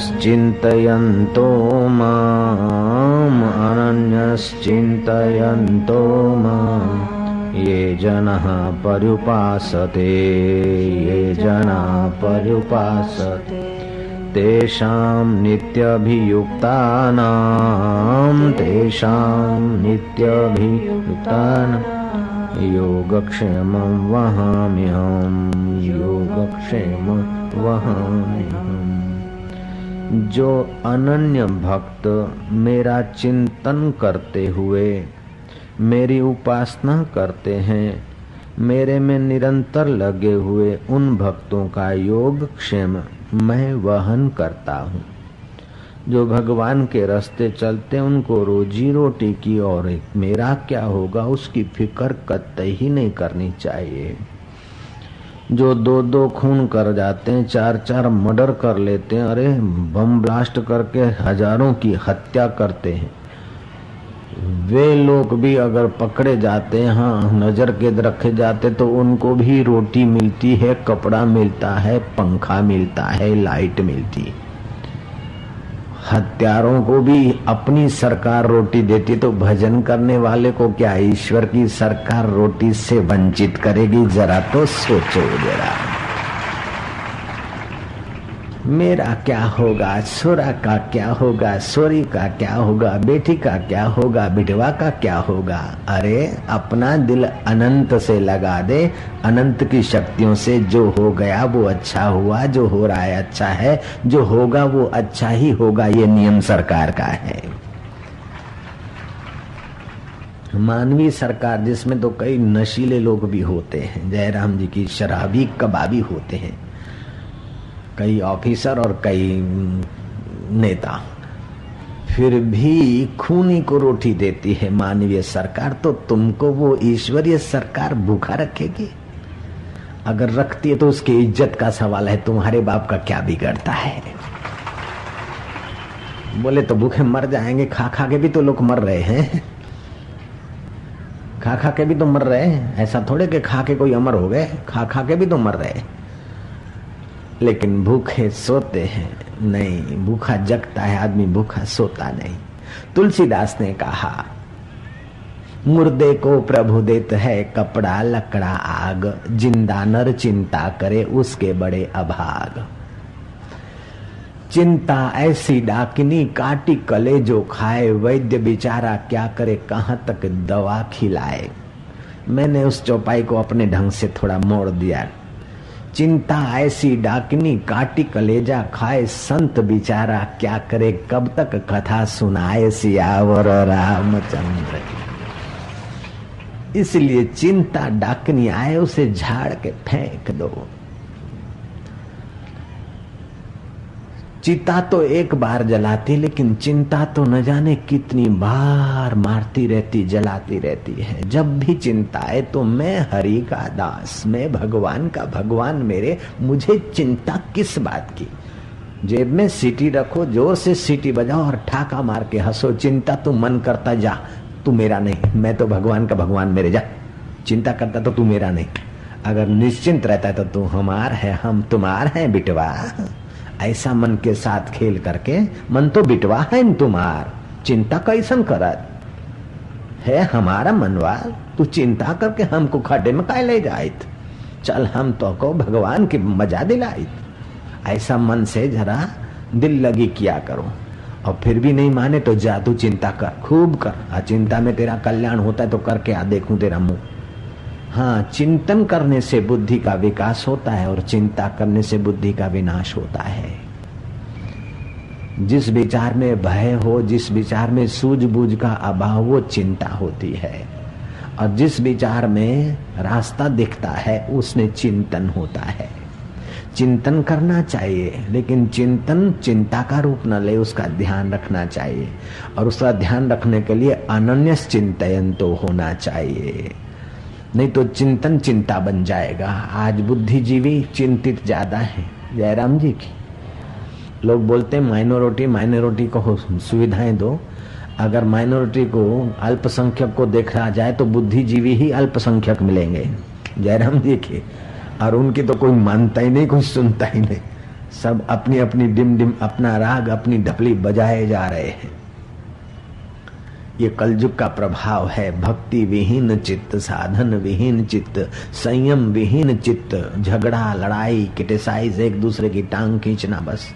अनन्यश्चिन्तयन्तो माम् अनन्यश्चिन्तयन्तो माम्। ये जनः पर्युपासते ये जना पर्युपासते तेषां नित्यभियुक्तानां तेषां नित्यभियुक्तानां। योगक्षेमं वहाम्यहं योगक्षेमं वहाम्यहम् जो अनन्य भक्त मेरा चिंतन करते हुए मेरी उपासना करते हैं, मेरे में निरंतर लगे हुए उन भक्तों का योग क्षेम मैं वहन करता हूँ। जो भगवान के रास्ते चलते उनको रोजी रोटी की और मेरा क्या होगा, उसकी फ़िक्र कतई ही नहीं करनी चाहिए। जो दो दो खून कर जाते हैं, चार चार मर्डर कर लेते हैं, अरे, बम ब्लास्ट करके हज़ारों की हत्या करते हैं। वे लोग भी अगर पकड़े जाते हैं हाँ नज़र के रखे जाते तो उनको भी रोटी मिलती है, कपड़ा मिलता है, पंखा मिलता है, लाइट मिलती है। हत्यारों को भी अपनी सरकार रोटी देती तो भजन करने वाले को क्या ईश्वर की सरकार रोटी से वंचित करेगी? जरा तो सोचो जरा। मेरा क्या होगा? सोरा का क्या होगा? सोरी का क्या होगा? बेटी का क्या होगा? बिटवा का क्या होगा? अरे, अपना दिल अनंत से लगा दे। अनंत की शक्तियों से जो हो गया, वो अच्छा हुआ। जो हो रहा है अच्छा है। जो होगा, वो अच्छा ही होगा। ये नियम सरकार का है। मानवीय सरकार, जिसमें तो कई नशीले लोग भी होते हैं। जयराम जी की शराबी कबाबी होते हैं। कई ऑफिसर और कई नेता। फिर भी खूनी को रोटी देती है मानवीय सरकार तो तुमको वो ईश्वरीय सरकार भूखा रखेगी। अगर रखती है तो उसकी इज़्ज़त का सवाल है, तुम्हारे बाप का क्या बिगड़ता है? बोले तो भूखे मर जाएँगे, खा खा के भी तो लोग मर रहे हैं। खा खा के भी तो मर रहे हैं, ऐसा थोड़े के खा के कोई अमर हो गए, खा खा के भी तो मर रहे लेकिन भूखे सोते हैं। नहीं, भूखा जगता है आदमी, भूखा सोता नहीं। तुलसीदास ने कहा, मुर्दे को प्रभु देत है, कपड़ा, लकड़ा, आग, ज़िंदा नर चिंता करे, उसके बड़े अभाग। चिंता ऐसी डाकिनी, काटी कले जो खाए, वैद्य बिचारा क्या करे, कहाँ तक दवा खिलाए? मैंने उस चौपाई को अपने ढंग से थोड़ा मोड़ दिया। चिंता ऐसी डाकनी काटी कलेजा खाए संत बिचारा क्या करे? कब तक कथा सुनाए सियावर रामचंद्र इसलिए चिंता डाकनी आए उसे झाड़ के फेंक दो। चिता तो एक बार जलाती, लेकिन चिंता तो न जाने कितनी बार मारती रहती, जलाती रहती है। जब भी चिंता है तो मैं हरि का दास, मैं भगवान का भगवान, मेरे, मुझे चिंता किस बात की? जेब में सीटी रखो, ज़ोर से सीटी बजाओ और ठाका मार के हंसो, चिंता तू मन करता जा, तू मेरा नहीं, मैं तो भगवान का भगवान, मेरे जा। चिंता करता तो तू मेरा नहीं। अगर निश्चिंत रहता है तो तू हमार है, हम तुम्हार हैं, बिटवा। ऐसा मन के साथ खेल करके मन तो बिटवा है तुम्हार। चिंता कैसन करत? है हमारा मनवा तू चिंता करके हमको खड्डे में काय ले जाइत? चल हम तो को भगवान की मज़ा दिलाइत। ऐसा मन से जरा दिल लगी किया करो। और फिर भी नहीं माने तो जा तू चिंता कर, खूब कर। चिंता में तेरा कल्याण होता है तो करके आ देखूँ तेरा मुँह। हाँ चिंतन करने से बुद्धि का विकास होता है और चिंता करने से बुद्धि का विनाश होता है। जिस विचार में भय हो, जिस विचार में सूझबूझ का अभाव वो चिंता होती है। और जिस विचार में रास्ता दिखता है, उसमें चिंतन होता है। चिंतन करना चाहिए, लेकिन चिंतन चिंता का रूप न ले, उसका ध्यान रखना चाहिए। और उसका ध्यान रखने के लिए अनन्य चिंतन तो होना चाहिए। नहीं तो चिंतन चिंता बन जाएगा। आज बुद्धिजीवी चिंतित ज़्यादा है। जयराम जी की। लोग बोलते हैं माइनॉरिटी माइनॉरिटी को सुविधाएँ दो। अगर माइनॉरिटी को अल्पसंख्यक को देखा जाए तो बुद्धिजीवी ही अल्पसंख्यक मिलेंगे। जयराम जी के। और उनकी तो कोई मानता ही नहीं, कोई सुनता ही नहीं। सब अपनी अपनी डिम डिम अपना राग, अपनी ढपली बजाए जा रहे हैं। ये कलयुग का प्रभाव है। भक्ति विहीन चित्त, साधन विहीन चित्त, संयम विहीन चित्त, झगड़ा, लड़ाई, क्रिटिसाइज, एक दूसरे की टांग खींचना बस।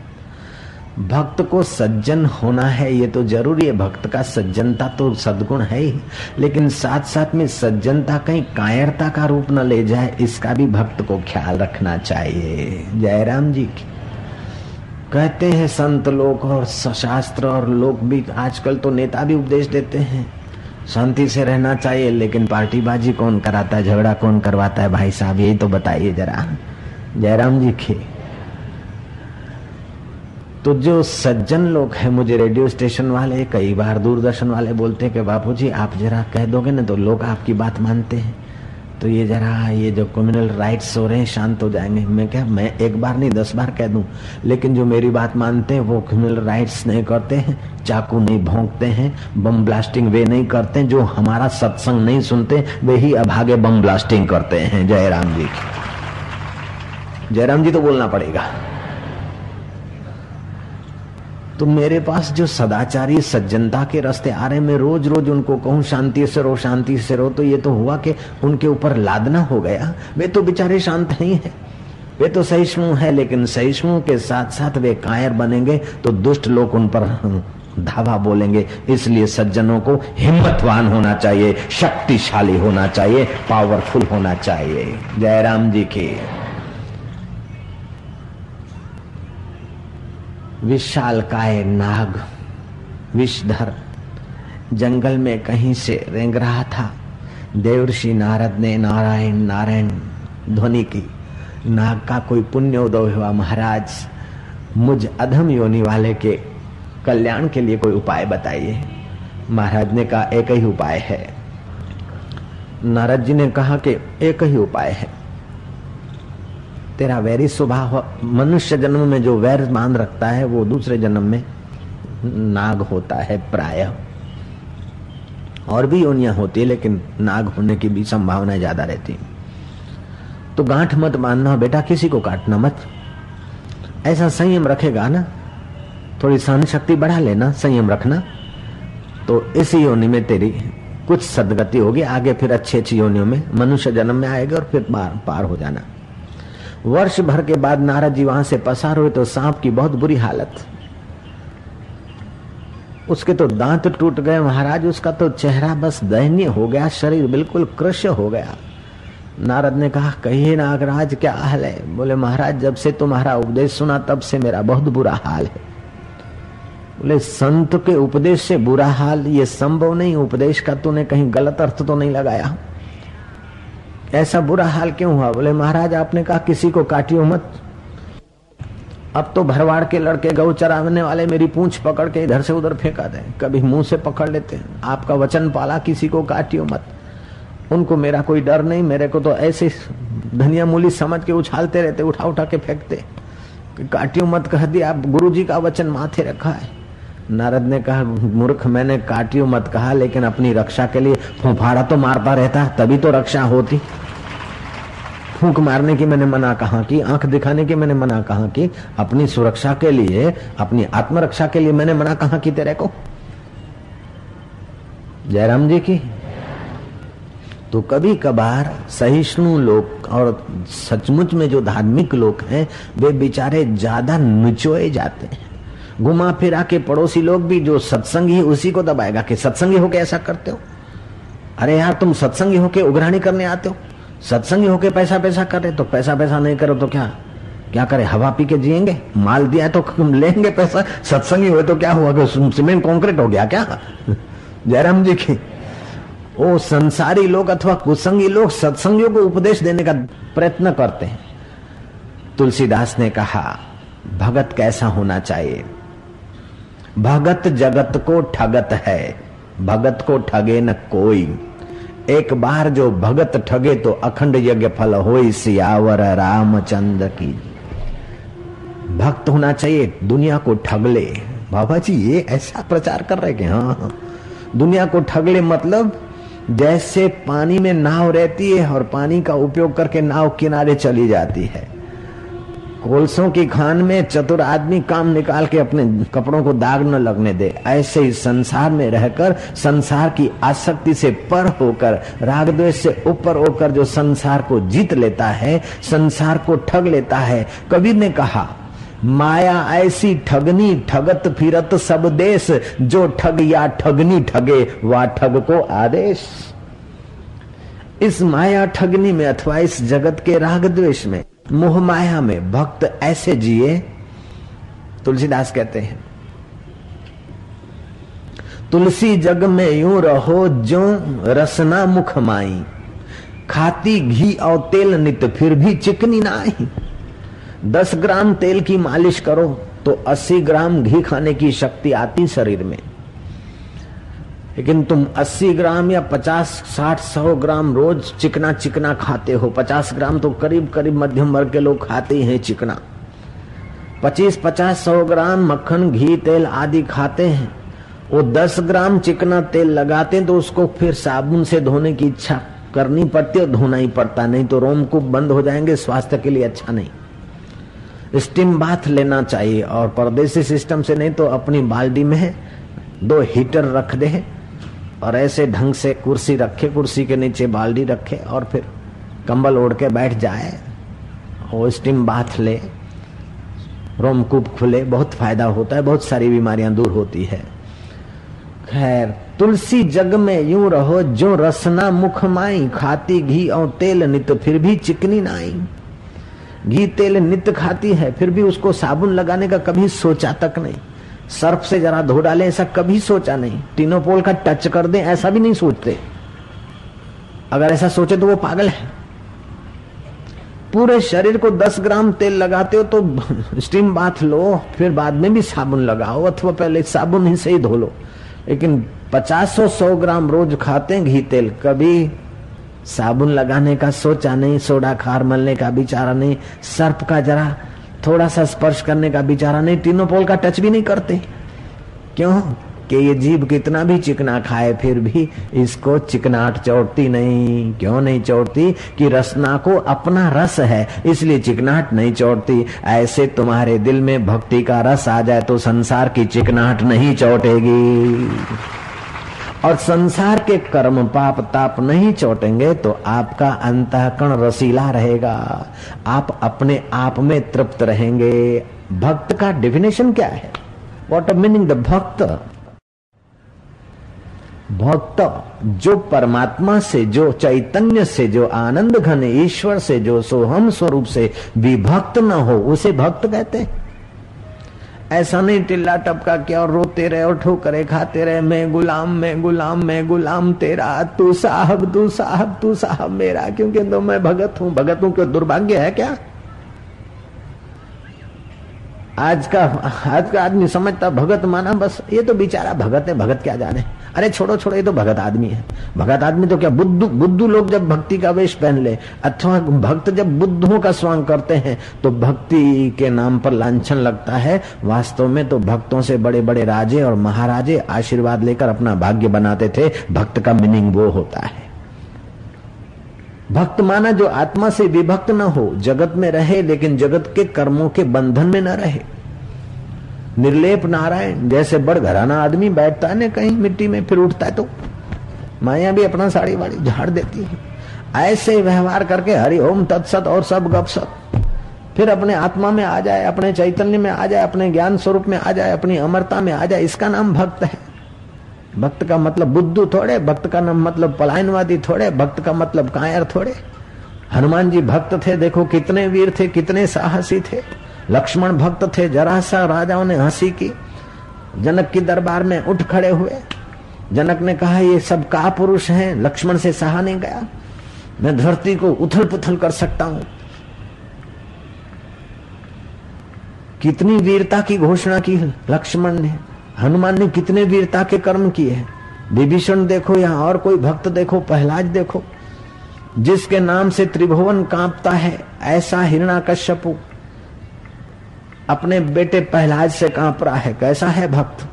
भक्त को सज्जन होना है, ये तो ज़रूरी है। भक्त का सज्जनता तो सदगुण है ही। लेकिन साथ साथ में सज्जनता कहीं कायरता का रूप न ले जाए, इसका भी भक्त को ख्याल रखना चाहिए। जयराम जी की। कहते हैं संत लोग और शास्त्र और लोग भी आजकल तो नेता भी उपदेश देते हैं। शांति से रहना चाहिए, लेकिन पार्टीबाजी कौन कराता है? झगड़ा कौन करवाता है? भाई साहब, यही तो बताइए जरा। जयराम जी की। तो जो सज्जन लोग हैं, मुझे रेडियो स्टेशन वाले, कई बार दूरदर्शन वाले बोलते हैं कि बापू जी आप जरा कह दोगे ना तो लोग आपकी बात मानते हैं। तो ये जरा, ये जो कम्युनल राइट्स हो रहे हैं, शांत हो जाएँगे। मैं क्या, मैं एक बार नहीं, दस बार कह दूँ। लेकिन जो मेरी बात मानते हैं, वो कम्युनल राइट्स नहीं करते हैं, चाकू नहीं भोंकते हैं बम ब्लास्टिंग वे नहीं करते जो हमारा सत्संग नहीं सुनते, वे ही अभागे बम ब्लास्टिंग करते हैं। जयराम जी जयराम जी तो बोलना पड़ेगा। तो मेरे पास जो सदाचारी सज्जनता के रास्ते आ रहे मैं रोज रोज उनको कहूँ, शांति से रो शांति से रो तो ये तो हुआ कि उनके ऊपर लादना हो गया। वे तो बेचारे शांत नहीं है। वे तो सहिष्णु है, लेकिन सहिष्णु के साथ साथ वे कायर बनेंगे तो दुष्ट लोग उन पर धावा बोलेंगे। इसलिए सज्जनों को हिम्मतवान होना चाहिए, शक्तिशाली होना चाहिए, पावरफुल होना चाहिए। जयराम जी की। विशाल काय नाग, विषधर। जंगल में कहीं से रेंग रहा था। देवर्षि नारद ने नारायण नारायण ध्वनि की। नाग का कोई पुण्य उदय हुआ महाराज। मुझ अधम योनि वाले के कल्याण के लिए कोई उपाय बताइए। महाराज ने कहा, एक ही उपाय है। नारद जी ने कहा कि, एक ही उपाय है। तेरा वैरी स्वभाव मनुष्य जन्म में जो वैर मान रखता है, वो दूसरे जन्म में नाग होता है प्राय। और भी योनियाँ होती है, लेकिन नाग होने की भी संभावना ज़्यादा रहती है। तो गांठ मत बांधना, बेटा, किसी को काटना मत। ऐसा संयम रखेगा ना, थोड़ी सहन शक्ति बढ़ा लेना, संयम रखना। तो इसी योनि में तेरी कुछ सदगति होगी, आगे फिर अच्छी अच्छी योनियों में मनुष्य जन्म में आएगा और फिर पार पार हो जाना। वर्ष भर के बाद नारद जी वहाँ से पसार हुए तो सांप की बहुत बुरी हालत। उसके तो दांत टूट गए, महाराज, उसका तो चेहरा बस दयनीय हो गया, शरीर बिल्कुल कृष्य हो गया। नारद ने कहा, कहिए नागराज, क्या हाल है? बोले, महाराज, जब से तुम्हारा उपदेश सुना, तब से मेरा बहुत बुरा हाल है। बोले, संत के उपदेश से बुरा हाल, ये संभव नहीं, उपदेश का तूने कहीं गलत अर्थ तो नहीं लगाया। ऐसा बुरा हाल क्यों हुआ? बोले, महाराज, आपने कहा किसी को काटियो मत। अब तो भरवाड़ के लड़के गौ चराने वाले मेरी पूंछ पकड़ के इधर से उधर फेंका दे। कभी मुँह से पकड़ लेते हैं। आपका वचन पाला किसी को काटियो मत। उनको मेरा कोई डर नहीं, मेरे को तो ऐसे धनिया मूली समझ के उछालते रहते, उठा उठा के फेंकते। काटियो मत कह दिया आप गुरु जी का वचन माथे रखा है। नारद ने कहा, मूर्ख, मैंने काटियो मत कहा, लेकिन अपनी रक्षा के लिए फुफाड़ा तो मारता रहता, तभी तो रक्षा होती। फूक मारने की मैंने मना कहा की, आँख दिखाने की मैंने मना कहा की, अपनी सुरक्षा के लिए, अपनी आत्मरक्षा के लिए मैंने मना कहा की तेरे को। जयराम जी की? तो कभी कभार सहिष्णु लोग और सचमुच में जो धार्मिक लोग हैं, वे बेचारे ज़्यादा निचोए जाते हैं। घुमा फिरा के पड़ोसी लोग भी जो सत्संगी, उसी को दबाएगा कि सत्संगी होके ऐसा करते हो? अरे यार, तुम सत्संगी होके उग्राणी करने आते हो? सत्संगी होके पैसा पैसा करे तो पैसा पैसा नहीं करो तो क्या? क्या करे? हवा पी के जिएँगे? माल दिया तो लेंगे पैसा। सत्संगी हुए तो क्या हुआ? सीमेंट कॉन्क्रीट हो गया क्या? जयराम जी की। वो संसारी लोग अथवा कुसंगी लोग सत्संगियों को उपदेश देने का प्रयत्न करते हैं। तुलसीदास ने कहा, भगत कैसा होना चाहिए? भगत जगत को ठगत है, भगत को ठगे न कोई। एक बार जो भगत ठगे तो अखंड यज्ञ फल हो सियावर रामचंद्र की। भक्त होना चाहिए दुनिया को ठग ले बाबा जी ये ऐसा प्रचार कर रहे कि हाँ, हाँ। दुनिया को ठग ले मतलब जैसे पानी में नाव रहती है और पानी का उपयोग करके नाव किनारे चली जाती है। कोलसों की खान में चतुर आदमी काम निकाल के अपने कपड़ों को दाग न लगने दे। ऐसे ही संसार में रहकर, संसार की आसक्ति से पर होकर राग द्वेष से ऊपर होकर जो संसार को जीत लेता है, संसार को ठग लेता है। कबीर ने कहा, माया ऐसी ठगनी ठगत फिरत सब देश, जो ठग या ठगनी ठगे, वा ठग को आदेश। इस माया ठगनी में अथवा इस जगत के राग द्वेष में मोह माया में भक्त ऐसे जिए, तुलसीदास कहते हैं, तुलसी जग में यूँ रहो जो रसना मुख माई। खाती घी और तेल नित, फिर भी चिकनी ना आई दस ग्राम तेल की मालिश करो तो अस्सी ग्राम घी खाने की शक्ति आती शरीर में। लेकिन तुम 80 ग्राम या 50 60 100 ग्राम रोज चिकना चिकना खाते हो। 50 ग्राम तो करीब करीब मध्यम वर्ग के लोग खाते ही हैं चिकना। 25 50 100 ग्राम मक्खन, घी, तेल आदि खाते हैं। वो 10 ग्राम चिकना तेल लगाते हैं तो उसको फिर साबुन से धोने की इच्छा करनी पड़ती है धोना ही पड़ता नहीं तो रोम को बंद हो जाएँगे, स्वास्थ्य के लिए अच्छा नहीं। स्टीम बाथ लेना चाहिए और परदेसी सिस्टम से नहीं तो अपनी बाल्टी में दो हीटर रख दे। और ऐसे ढंग से कुर्सी रखे, कुर्सी के नीचे बाल्टी रखे और फिर कंबल ओढ़ के बैठ जाए और स्टीम बाथ ले रोमकूप खुले, बहुत फ़ायदा होता है, बहुत सारी बीमारियाँ दूर होती है। खैर, तुलसी जग में यूँ रहो, जो रसना मुख माई, खाती घी और तेल नित, फिर भी चिकनी नाई। घी तेल नित खाती है, फिर भी उसको साबुन लगाने का कभी सोचा तक नहीं। सर्फ से जरा धो डाले, ऐसा कभी सोचा नहीं। टीनोपोल का टच कर दे, ऐसा भी नहीं सोचते। अगर ऐसा सोचे तो वो पागल है। पूरे शरीर को 10 ग्राम तेल लगाते हो तो स्टीम बाथ लो, फिर बाद में भी साबुन लगाओ, अथवा पहले साबुन ही से ही धो लो। लेकिन 50 सौ ग्राम रोज खाते हैं घी तेल, कभी साबुन लगाने का सोचा नहीं, सोडा खार मलने का बिचारा नहीं सर्फ का जरा थोड़ा सा स्पर्श करने का बिचारा नहीं, तीनों पोल का टच भी नहीं करते। क्यों? कि ये जीव कितना भी चिकना खाए, फिर भी इसको चिकनाट चोटती नहीं। क्यों नहीं चोटती? कि रसना को अपना रस है, इसलिए चिकनाट नहीं चोटती। ऐसे तुम्हारे दिल में भक्ति का रस आ जाए तो संसार की चिकनाट नहीं चोटेगी। और संसार के कर्म पाप ताप नहीं चोटेंगे तो आपका अंतःकरण रसीला रहेगा। आप अपने आप में तृप्त रहेंगे। भक्त का डेफिनेशन क्या है? वॉट मीनिंग द भक्त? भक्त जो परमात्मा से, जो चैतन्य से, जो आनंद घन ईश्वर से, जो सोहम स्वरूप से विभक्त न हो, उसे भक्त कहते हैं। ऐसा नहीं टिल्ला टपका क्या और रोते रहे और ठोकरे खाते रहे, मैं गुलाम मैं गुलाम मैं गुलाम तेरा, तू साहब तू साहब तू साहब मेरा, क्योंकि तो मैं भगत हूँ भगत हूँ क्यों, दुर्भाग्य है क्या? आज का आज का आदमी समझता, भगत माना बस, ये तो बेचारा भगत है, भगत क्या जाने? अरे छोड़ो छोड़ो, ये तो भगत आदमी है। भगत आदमी तो क्या, बुद्धू बुद्धू लोग जब भक्ति का वेश पहन ले, अथवा भक्त जब बुद्धों का स्वांग करते हैं तो भक्ति के नाम पर लांछन लगता है। वास्तव में तो भक्तों से बड़े बड़े राजे और महाराजे आशीर्वाद लेकर अपना भाग्य बनाते थे। भक्त का मीनिंग वो होता है। भक्त माना जो आत्मा से विभक्त न हो, जगत में रहे, लेकिन जगत के कर्मों के बंधन में न रहे। निर्लेप नारायण, जैसे बड़ घराना आदमी बैठता है ना कहीं मिट्टी में, फिर उठता है तो माया भी अपना साड़ी वाड़ी झाड़ देती है। ऐसे व्यवहार करके हरि ओम तत्सत और सब गप सत। फिर अपने आत्मा में आ जाए, अपने चैतन्य में आ जाए, अपने ज्ञान स्वरूप में आ जाए, अपनी अमरता में आ जाए, इसका नाम भक्त है। भक्त का मतलब बुद्धू थोड़े, भक्त का नाम मतलब पलायनवादी थोड़े, भक्त का मतलब कायर थोड़े। हनुमान जी भक्त थे, देखो कितने वीर थे, कितने साहसी थे। लक्ष्मण भक्त थे जरा सा राजाओं ने हँसी की। जनक की दरबार में उठ खड़े हुए। जनक ने कहा, ये सब का पुरुष हैं? लक्ष्मण से सहा नहीं गया। मैं धरती को उथल पुथल कर सकता हूँ। कितनी वीरता की घोषणा की लक्ष्मण ने। हनुमान ने कितने वीरता के कर्म किए हैं। विभीषण देखो या और कोई भक्त देखो, पहलाज देखो। जिसके नाम से त्रिभुवन कांपता है, ऐसा हिरणा कश्यपु अपने बेटे पहलाज से काँप रहा है, कैसा है भक्त?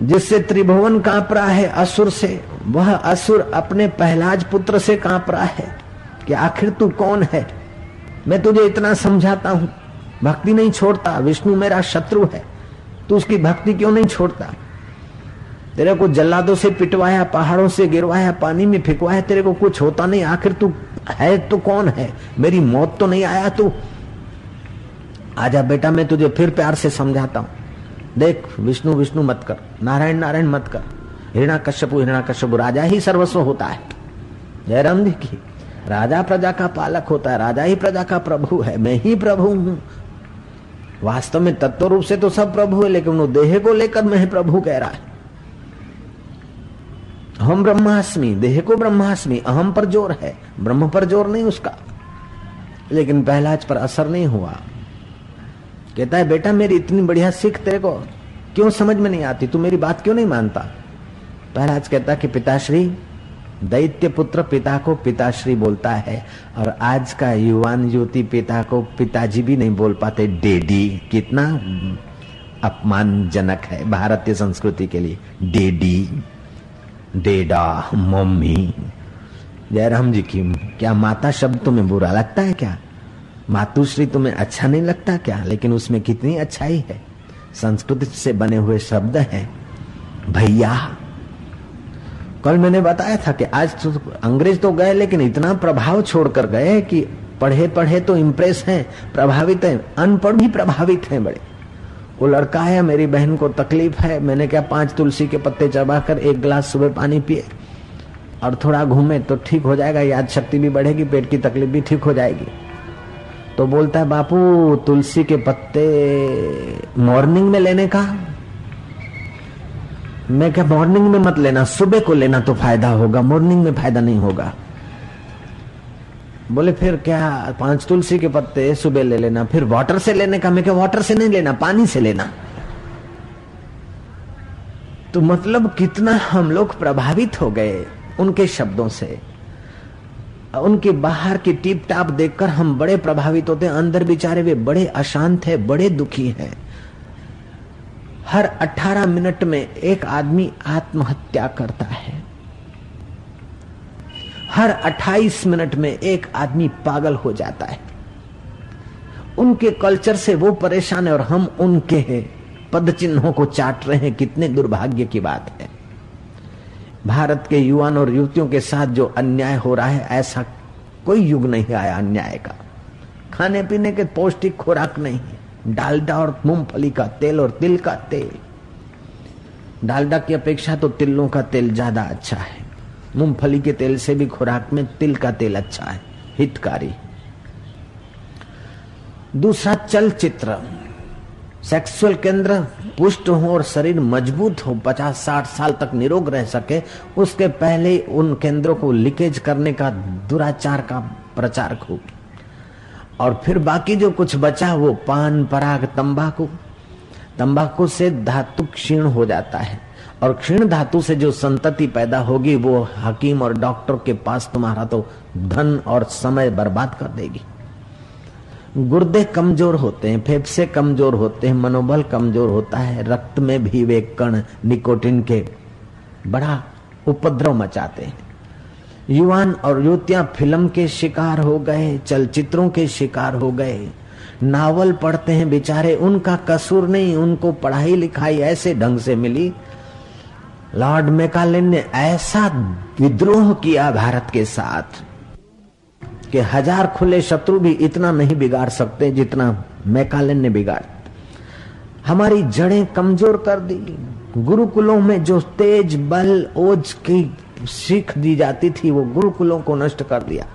जिससे त्रिभुवन काँप रहा है असुर से, वह असुर अपने पहलाज पुत्र से काँप रहा है कि आखिर तू कौन है? मैं तुझे इतना समझाता हूँ। भक्ति नहीं छोड़ता, विष्णु मेरा शत्रु है। तू उसकी भक्ति क्यों नहीं छोड़ता? तेरे को जल्लादों से पिटवाया, पहाड़ों से गिरवाया, पानी में फिकवाया, तेरे को कुछ होता नहीं। आखिर तू है तो कौन है? मेरी मौत तो नहीं आया तू। आजा बेटा, मैं तुझे फिर प्यार से समझाता हूँ। देख, विष्णु विष्णु मत कर। नारायण नारायण मत कर। हिरणा कश्यपु हिरणा कश्यपु राजा ही सर्वस्व होता है। जयराम जी की राजा प्रजा का पालक होता है, राजा ही प्रजा का प्रभु है, मैं ही प्रभु हूँ। वास्तव में तत्व रूप से तो सब प्रभु है, लेकिन वो देह को लेकर मैं प्रभु कह रहा है। हम ब्रह्मास्मि, देह को ब्रह्मास्मि, अहम पर ज़ोर है, ब्रह्म पर ज़ोर नहीं उसका। लेकिन पहलाज पर असर नहीं हुआ। कहता है, बेटा, मेरी इतनी बढ़िया सिख तेरे को क्यों समझ में नहीं आती? तू मेरी बात क्यों नहीं मानता? पहलाज कहता कि पिताश्री, दैत्य पुत्र पिता को पिताश्री बोलता है, और आज का युवान युवती पिता को पिताजी भी नहीं बोल पाते। डेडी कितना अपमानजनक है भारतीय संस्कृति के लिए। डेडी। डेडा, मम्मी। जयराम जी की, क्या माता शब्द तुम्हें बुरा लगता है क्या? मातुश्री तुम्हें अच्छा नहीं लगता क्या? लेकिन उसमें कितनी अच्छाई है? संस्कृत से बने हुए शब्द हैं। भैया, कल मैंने बताया था कि आज तो अंग्रेज़ तो गए, लेकिन इतना प्रभाव छोड़कर गए कि पढ़े पढ़े तो इम्प्रेस हैं, प्रभावित हैं, अनपढ़ भी प्रभावित हैं बड़े। वो लड़का है, मेरी बहन को तकलीफ़ है। मैंने क्या पाँच तुलसी के पत्ते चबाकर एक गिलास सुबह पानी पिए और थोड़ा घूमे तो ठीक हो जाएगा, याद शक्ति भी बढ़ेगी, पेट की तकलीफ़ भी ठीक हो जाएगी। तो बोलता है, बापू, तुलसी के पत्ते मॉर्निंग में लेने का? मैं क्या मॉर्निंग में मत लेना, सुबह को लेना तो फ़ायदा होगा मॉर्निंग में फ़ायदा नहीं होगा। बोले, फिर क्या पाँच तुलसी के पत्ते सुबह ले लेना? फिर वाटर से लेने का? मैं क्या वाटर से नहीं लेना? पानी से लेना? तो मतलब कितना हम लोग प्रभावित हो गए उनके शब्दों से। उनके बाहर की टीप टाप देखकर हम बड़े प्रभावित होते हैं। अंदर बेचारे वे बड़े अशांत है, बड़े दुखी हैं। हर 18 मिनट में एक आदमी आत्महत्या करता है। हर 28 मिनट में एक आदमी पागल हो जाता है। उनके कल्चर से वो परेशान है और हम उनके हैं। पद चिन्हों को चाट रहे हैं। कितने दुर्भाग्य की बात है। भारत के युवान और युवतियों के साथ जो अन्याय हो रहा है, ऐसा कोई युग नहीं आया अन्याय का। खाने पीने के पौष्टिक खुराक नहीं डालडा और मूंगफली का तेल और तिल का तेल। डालडा की अपेक्षा तो तिलों का तेल ज़्यादा अच्छा है। मूंगफली के तेल से भी खुराक में तिल का तेल अच्छा है, हितकारी। दूसरा चलचित्र। सेक्सुअल केंद्र पुष्ट हो और शरीर मज़बूत हो पचास साठ साल तक निरोग रह सके, उसके पहले उन केंद्रों को लीकेज करने का दुराचार का प्रचार खूब। और फिर बाकी जो कुछ बचा, वो पान, पराग, तंबाकू। तंबाकू से धातु क्षीण हो जाता है। और क्षीण धातु से जो संतति पैदा होगी, वो हकीम और डॉक्टर के पास तुम्हारा तो धन और समय बर्बाद कर देगी। गुर्दे कमज़ोर होते हैं, फेफसे कमज़ोर होते हैं, मनोबल कमज़ोर होता है, रक्त में भी वे कण, निकोटिन के बड़ा उपद्रव मचाते हैं। युवान और युवतियाँ फ़िल्म के शिकार हो गए, चलचित्रों के शिकार हो गए नावल पढ़ते हैं बेचारे, उनका कसूर नहीं, उनको पढ़ाई लिखाई ऐसे ढंग से मिली। लॉर्ड मेकालिन ने ऐसा विद्रोह किया भारत के साथ कि हज़ार खुले शत्रु भी इतना नहीं बिगाड़ सकते जितना मैकालिन ने बिगाड़। हमारी जड़ें कमज़ोर कर दी। गुरुकुलों में जो तेज बल, ओज की सीख दी जाती थी, वो गुरुकुलों को नष्ट कर दिया।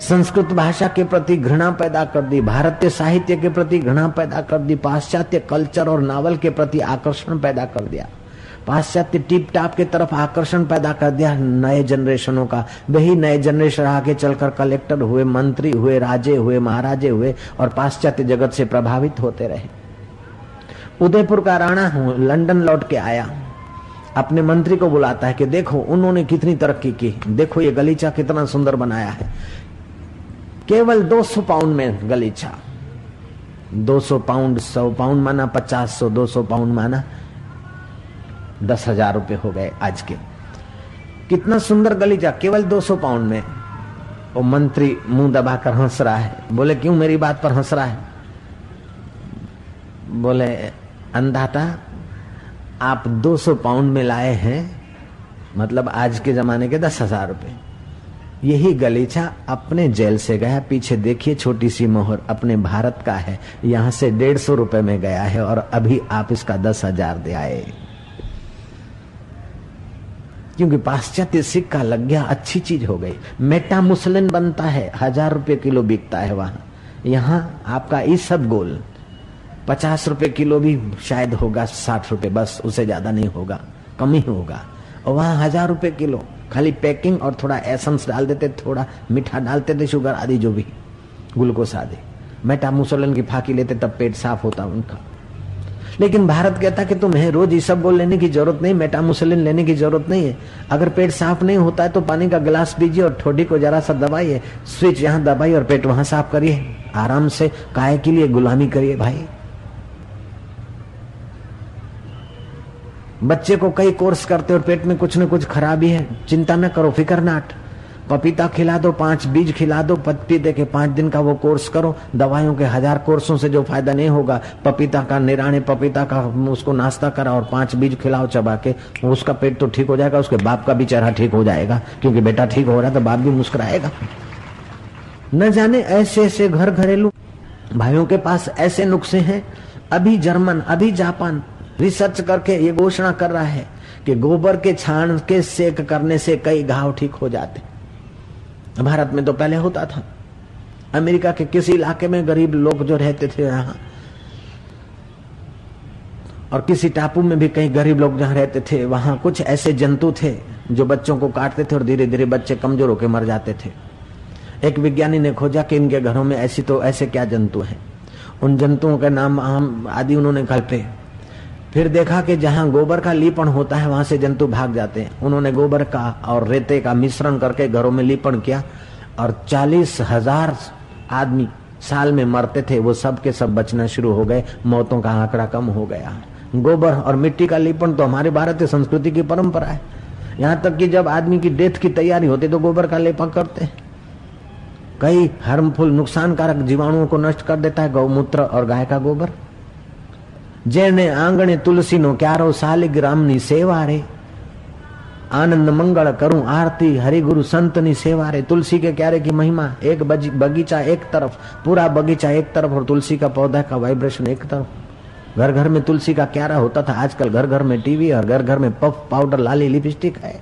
संस्कृत भाषा के प्रति घृणा पैदा कर दी, भारतीय साहित्य के प्रति घृणा पैदा कर दी, पाश्चात्य कल्चर और नावल के प्रति आकर्षण पैदा कर दिया। पाश्चात्य टिप टाप के तरफ़ आकर्षण पैदा कर दिया नए जनरेशनों का। वही नए जनरेशन आगे चलकर कलेक्टर हुए, मंत्री हुए, राजे हुए, महाराजे हुए और पाश्चात्य जगत से प्रभावित होते रहे। उदयपुर का राणा हूँ, लंदन लौट के आया। अपने मंत्री को बुलाता है कि देखो, उन्होंने कितनी तरक्की की। देखो ये गलीचा कितना सुंदर बनाया है। केवल 200 पाउंड में गलीचा 200 पाउंड 100 पाउंड माना 50 सौ 200 पाउंड माना दस हज़ार रुपए हो गए आज के। कितना सुंदर गलीचा केवल 200 पाउंड में। वो मंत्री मुँह दबाकर हंस रहा है। बोले, क्यों मेरी बात पर हंस रहा है? बोले अंधाता आप 200 पाउंड में लाए हैं मतलब आज के जमाने के दस हज़ार रुपए। यही गलीचा अपने जेल से गया पीछे देखिए छोटी सी मोहर अपने भारत का है। यहाँ से डेढ़ सौ रुपए में गया है और अभी आप इसका दस हज़ार दे आए। क्योंकि पाश्चात्य सिक्का लग गया, अच्छी चीज़ हो गई। मेटा मुसलिन बनता है, हज़ार रुपए किलो बिकता है वहाँ। यहाँ आपका ई सब गोल। पचास रुपए किलो भी शायद होगा, साठ रुपए, बस उसे ज़्यादा नहीं होगा, कम ही होगा। और वहाँ हज़ार रुपए किलो। खाली पैकिंग और थोड़ा एसेंस डाल देते, थोड़ा मीठा डालते थे, शुगर आदि जो भी ग्लूकोस आदि। मेटा मुसलन की फाकी लेते, तब पेट साफ़ होता उनका। लेकिन भारत कहता कि तुम्हें रोज ये सब बोल लेने की ज़रूरत नहीं, मेटा मुसलिन लेने की ज़रूरत नहीं है। अगर पेट साफ़ नहीं होता है तो पानी का गिलास पीजिए और ठोडी को जरा सा दबाइए। स्विच यहाँ दबाइए और पेट वहाँ साफ़ करिए। आराम से, काय के लिए गुलामी करिए भाई। बच्चे को कई कोर्स करते और पेट में कुछ न कुछ खराबी है। चिंता न करो, फिकर नाट पपीता खिला दो, पाँच बीज खिला दो पपीते के पाँच दिन का वो कोर्स करो। दवाइयों के हज़ार कोर्सों से जो फ़ायदा नहीं होगा, पपीता का निराने पपीता का उसको नाश्ता करा और पाँच बीज खिलाओ चबा के उसका पेट तो ठीक हो जाएगा, उसके बाप का भी चेहरा ठीक हो जाएगा, क्योंकि बेटा ठीक हो रहा तो बाप भी मुस्कुराएगा। न जाने ऐसे ऐसे घर घरेलू भाइयों के पास ऐसे नुस्खे हैं। अभी जर्मन, अभी जापान रिसर्च करके ये घोषणा कर रहा है कि गोबर के छाण के सेक करने से कई घाव ठीक हो जाते। भारत में तो पहले होता था। अमेरिका के किसी इलाके में गरीब लोग जो रहते थे यहाँ, और किसी टापू में भी कई गरीब लोग जहाँ रहते थे, वहाँ कुछ ऐसे जंतु थे जो बच्चों को काटते थे और धीरे धीरे बच्चे कमज़ोर होकर मर जाते थे। एक विज्ञानी ने खोजा कि इनके घरों में ऐसी तो ऐसे क्या जंतु हैं। उन जंतुओं के नाम हम आदि उन्होंने कल्पे फिर देखा कि जहाँ गोबर का लीपण होता है, वहाँ से जंतु भाग जाते हैं। उन्होंने गोबर का और रेते का मिश्रण करके घरों में लीपण किया और चालीस हज़ार आदमी साल में मरते थे। वो सब के सब बचना शुरू हो गए। मौतों का आंकड़ा कम हो गया। गोबर और मिट्टी का लीपण तो हमारे भारतीय संस्कृति की परंपरा है। यहाँ तक कि जब आदमी की डेथ की तैयारी होती तो गोबर का लेपन करते कई हार्मफुल नुकसानकारक जीवाणुओं को नष्ट कर देता है गौमूत्र और गाय का गोबर। જેને આંગણે તુલસીનો ક્યારો શાલિગ્રામની સેવા રે आनंद मंगल करूं आरती हरिगुरु संतनी सेवा रे तुलसी के क्यारे की महिमा एक बगीचा एक तरफ पूरा बगीचा एक तरफ और तुलसी का पौधा का वाइब्रेशन एक तरफ घर घर में तुलसी का क्यारा होता था आजकल घर घर में टीवी और घर घर में पफ पाउडर लाली लिपस्टिक है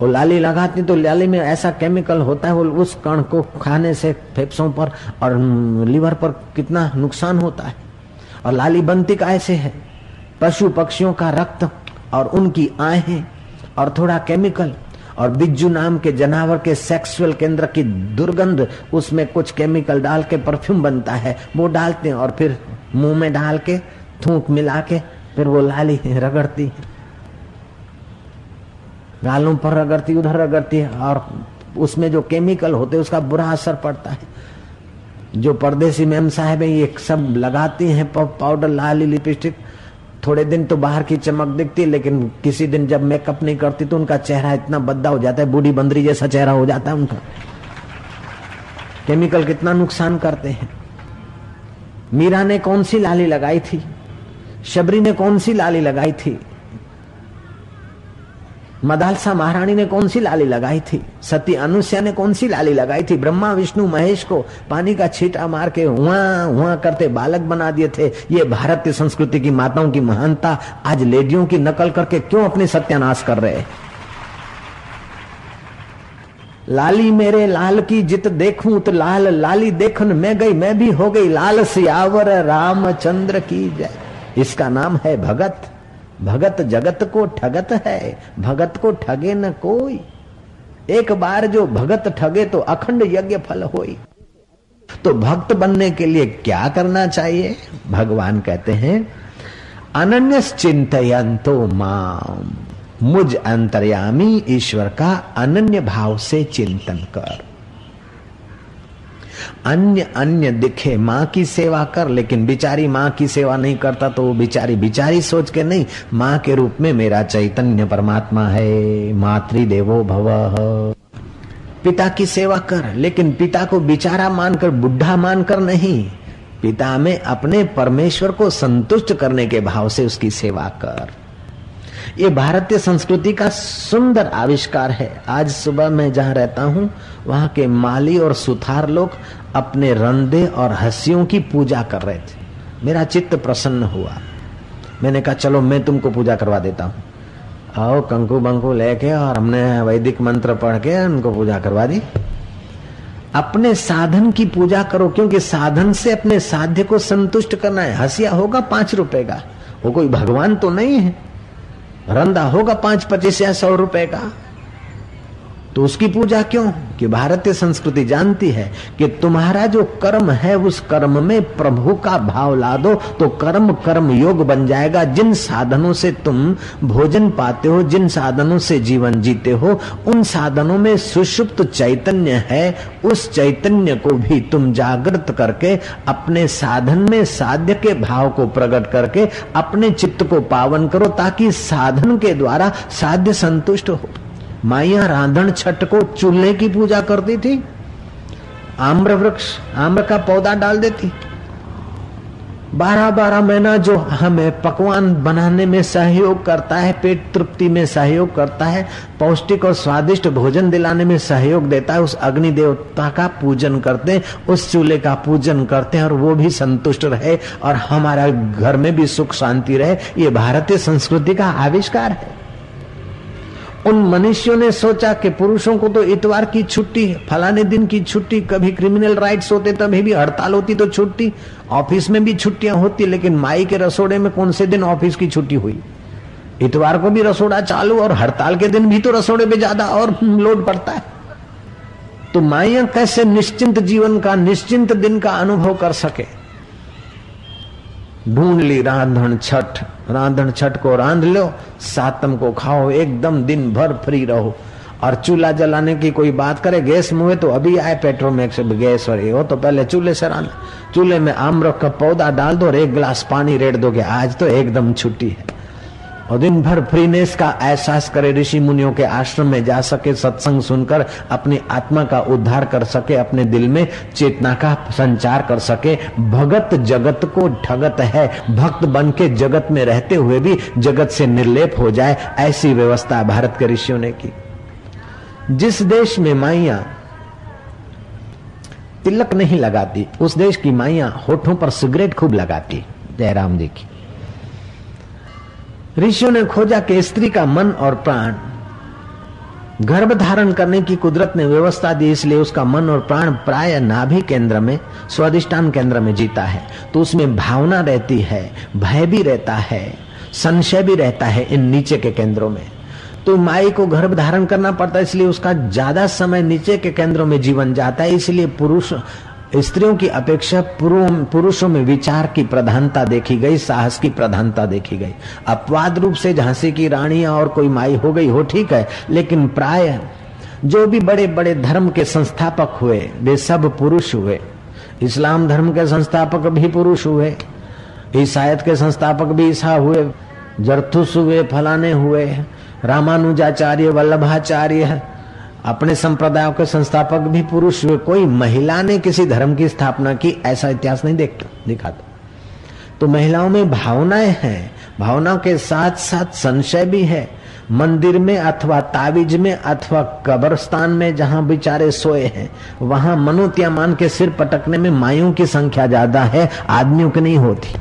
वो लाली लगाती तो लाली में ऐसा केमिकल होता है वो उस कण को खाने से फेफड़ों पर और लीवर पर कितना नुकसान होता है और लाली बंतिक ऐसे है। पशु पक्षियों का रक्त और उनकी आहें और थोड़ा केमिकल और बिज्जू नाम के जानवर के सेक्सुअल केंद्र की दुर्गंध, उसमें कुछ केमिकल डाल के परफ्यूम बनता है। वो डालते हैं और फिर मुँह में डाल के, थूक मिला के, फिर वो लाली रगड़ती है। गालों पर रगड़ती, उधर रगड़ती है और उसमें जो केमिकल होते उसका बुरा असर पड़ता है। जो परदेसी मैम साहब है, ये सब लगाती हैं पाउडर लाली लिपस्टिक थोड़े दिन तो बाहर की चमक दिखती है लेकिन किसी दिन जब मेकअप नहीं करती तो उनका चेहरा इतना बद्दा हो जाता है, बूढ़ी बंदरी जैसा चेहरा हो जाता है उनका। केमिकल कितना नुकसान करते हैं। मीरा ने कौन सी लाली लगाई थी? शबरी ने कौन सी लाली लगाई थी? मदालसा महारानी ने कौन सी लाली लगाई थी? सती अनुष्या ने कौन सी लाली लगाई थी? ब्रह्मा, विष्णु, महेश को पानी का छीटा मार के हुआ हुआ करते बालक बना दिए थे। ये भारतीय संस्कृति की माताओं की महानता आज लेडियों की नकल करके क्यों अपने सत्यानाश कर रहे लाली मेरे लाल की जित देखूँ तो लाल, लाली देखन मैं गई, मैं भी हो गई। लाल सियावर रामचंद्र की जय। इसका नाम है भगत। भगत जगत को ठगत है, भगत को ठगे न कोई। एक बार जो भगत ठगे तो अखंड यज्ञ फल होई। तो भक्त बनने के लिए क्या करना चाहिए? भगवान कहते हैं अनन्य चिंतयंतो माम। मुझ अंतर्यामी ईश्वर का अनन्य भाव से चिंतन कर। अन्य अन्य दिखे, माँ की सेवा कर, लेकिन बिचारी माँ की सेवा नहीं करता तो वो बिचारी बिचारी सोच के नहीं, माँ के रूप में मेरा चैतन्य परमात्मा है मातृ देवो भव। पिता की सेवा कर, लेकिन पिता को बिचारा मानकर, बुढ़ा मानकर नहीं, पिता में अपने परमेश्वर को संतुष्ट करने के भाव से उसकी सेवा कर। ये भारतीय संस्कृति का सुंदर आविष्कार है। आज सुबह मैं जहाँ रहता हूँ, वहाँ के माली और सुथार लोग अपने रंदे और हंसियों की पूजा कर रहे थे। मेरा चित्त प्रसन्न हुआ। मैंने कहा, चलो, मैं तुमको पूजा करवा देता हूँ। आओ, कंकु बंकु लेके और हमने वैदिक मंत्र पढ़ के उनको पूजा करवा दी। अपने साधन की पूजा करो, क्योंकि साधन से अपने साध्य को संतुष्ट करना है। हसिया होगा, पाँच रुपए का। वो कोई भगवान तो नहीं है। रंदा होगा पाँच पच्चीस या सौ रुपए का। तो उसकी पूजा क्यों? कि भारतीय संस्कृति जानती है कि तुम्हारा जो कर्म है, उस कर्म में प्रभु का भाव ला दो तो कर्म कर्म योग बन जाएगा। जिन साधनों से तुम भोजन पाते हो, जिन साधनों से जीवन जीते हो, उन साधनों में सुषुप्त चैतन्य है। उस चैतन्य को भी तुम जागृत करके, अपने साधन में साध्य के भाव को प्रकट करके, अपने चित्त को पावन करो, ताकि साधन के द्वारा साध्य संतुष्ट हो। माइया रांधन छठ को चूल्हे की पूजा करती थी। आम्र वृक्ष आम्र का पौधा डाल देती। बारह बारह महीना जो हमें पकवान बनाने में सहयोग करता है, पेट तृप्ति में सहयोग करता है, पौष्टिक और स्वादिष्ट भोजन दिलाने में सहयोग देता है, उस अग्नि देवता का पूजन करते हैं, उस चूल्हे का पूजन करते हैं और वो भी संतुष्ट रहे और हमारा घर में भी सुख शांति रहे। ये भारतीय संस्कृति का आविष्कार है। उन मनुष्यों ने सोचा कि पुरुषों को तो इतवार की छुट्टी फलाने दिन की छुट्टी, कभी क्रिमिनल राइट्स होते तभी भी हड़ताल होती तो छुट्टी ऑफ़िस में भी छुट्टियाँ होती, लेकिन माई के रसोड़े में कौन से दिन ऑफ़िस की छुट्टी हुई? इतवार को भी रसोड़ा चालू और हड़ताल के दिन भी तो रसोड़े पे ज़्यादा और लोड पड़ता है। तो माइया कैसे निश्चिंत जीवन का, निश्चिंत दिन का अनुभव कर सके? ढूंढ ली रांधन छठ। रांधन छठ को रांध लो, सातम को खाओ, एकदम दिन भर फ्री रहो। और चूल्हा जलाने की कोई बात करे, गैस मुहे तो अभी आए पेट्रोमैक्स गैस और ये हो तो पहले चूल्हे से रांध। चूल्हे में आम्र का पौधा डाल दो और एक गिलास पानी रेड दोगे आज तो एकदम छुट्टी है। और दिन भर फ्रीनेस का एहसास करे ऋषि मुनियों के आश्रम में जा सके, सत्संग सुनकर अपनी आत्मा का उद्धार कर सके, अपने दिल में चेतना का संचार कर सके। भगत जगत को ठगत है। भक्त बन के जगत में रहते हुए भी जगत से निर्लेप हो जाए, ऐसी व्यवस्था भारत के ऋषियों ने की। जिस देश में माइया तिलक नहीं लगाती, उस देश की माइया होठों पर सिगरेट खूब लगाती। जयराम जी की। ऋषियों ने खोजा कि स्त्री का मन और प्राण। गर्भ धारण करने की कुदरत ने व्यवस्था दी, इसलिए उसका मन और प्राण प्राय नाभि केंद्र में स्वादिष्टान केंद्र में जीता है। तो उसमें भावना रहती है, भय भी रहता है, संशय भी रहता है इन नीचे के केंद्रों में। तो माई को गर्भ धारण करना पड़ता है इसलिए उसका ज़्यादा समय नीचे के केंद्रों में जीवन जाता है, इसलिए पुरुष स्त्रियों की अपेक्षा पुरुषों में विचार की प्रधानता देखी गई, साहस की प्रधानता देखी गई। अपवाद रूप से झांसी की रानियाँ और कोई माई हो गई, हो ठीक है, लेकिन प्राय जो भी बड़े बड़े धर्म के संस्थापक हुए, वे सब पुरुष हुए। इस्लाम धर्म के संस्थापक भी पुरुष हुए ईसायत के संस्थापक भी ईसा हुए, जरथुस हुए, फलाने हुए, रामानुजाचार्य, वल्लभाचार्य अपने संप्रदायों के संस्थापक भी पुरुष हुए कोई महिला ने किसी धर्म की स्थापना की, ऐसा इतिहास नहीं देखता, दिखाता। तो महिलाओं में भावनाएँ हैं, भावनाओं के साथ साथ संशय भी है। मंदिर में अथवा ताविज में अथवा कब्रस्तान में जहाँ बेचारे सोए हैं, वहाँ मनोत्या मान के सिर पटकने में मायों की संख्या ज़्यादा है, आदमियों की नहीं होती।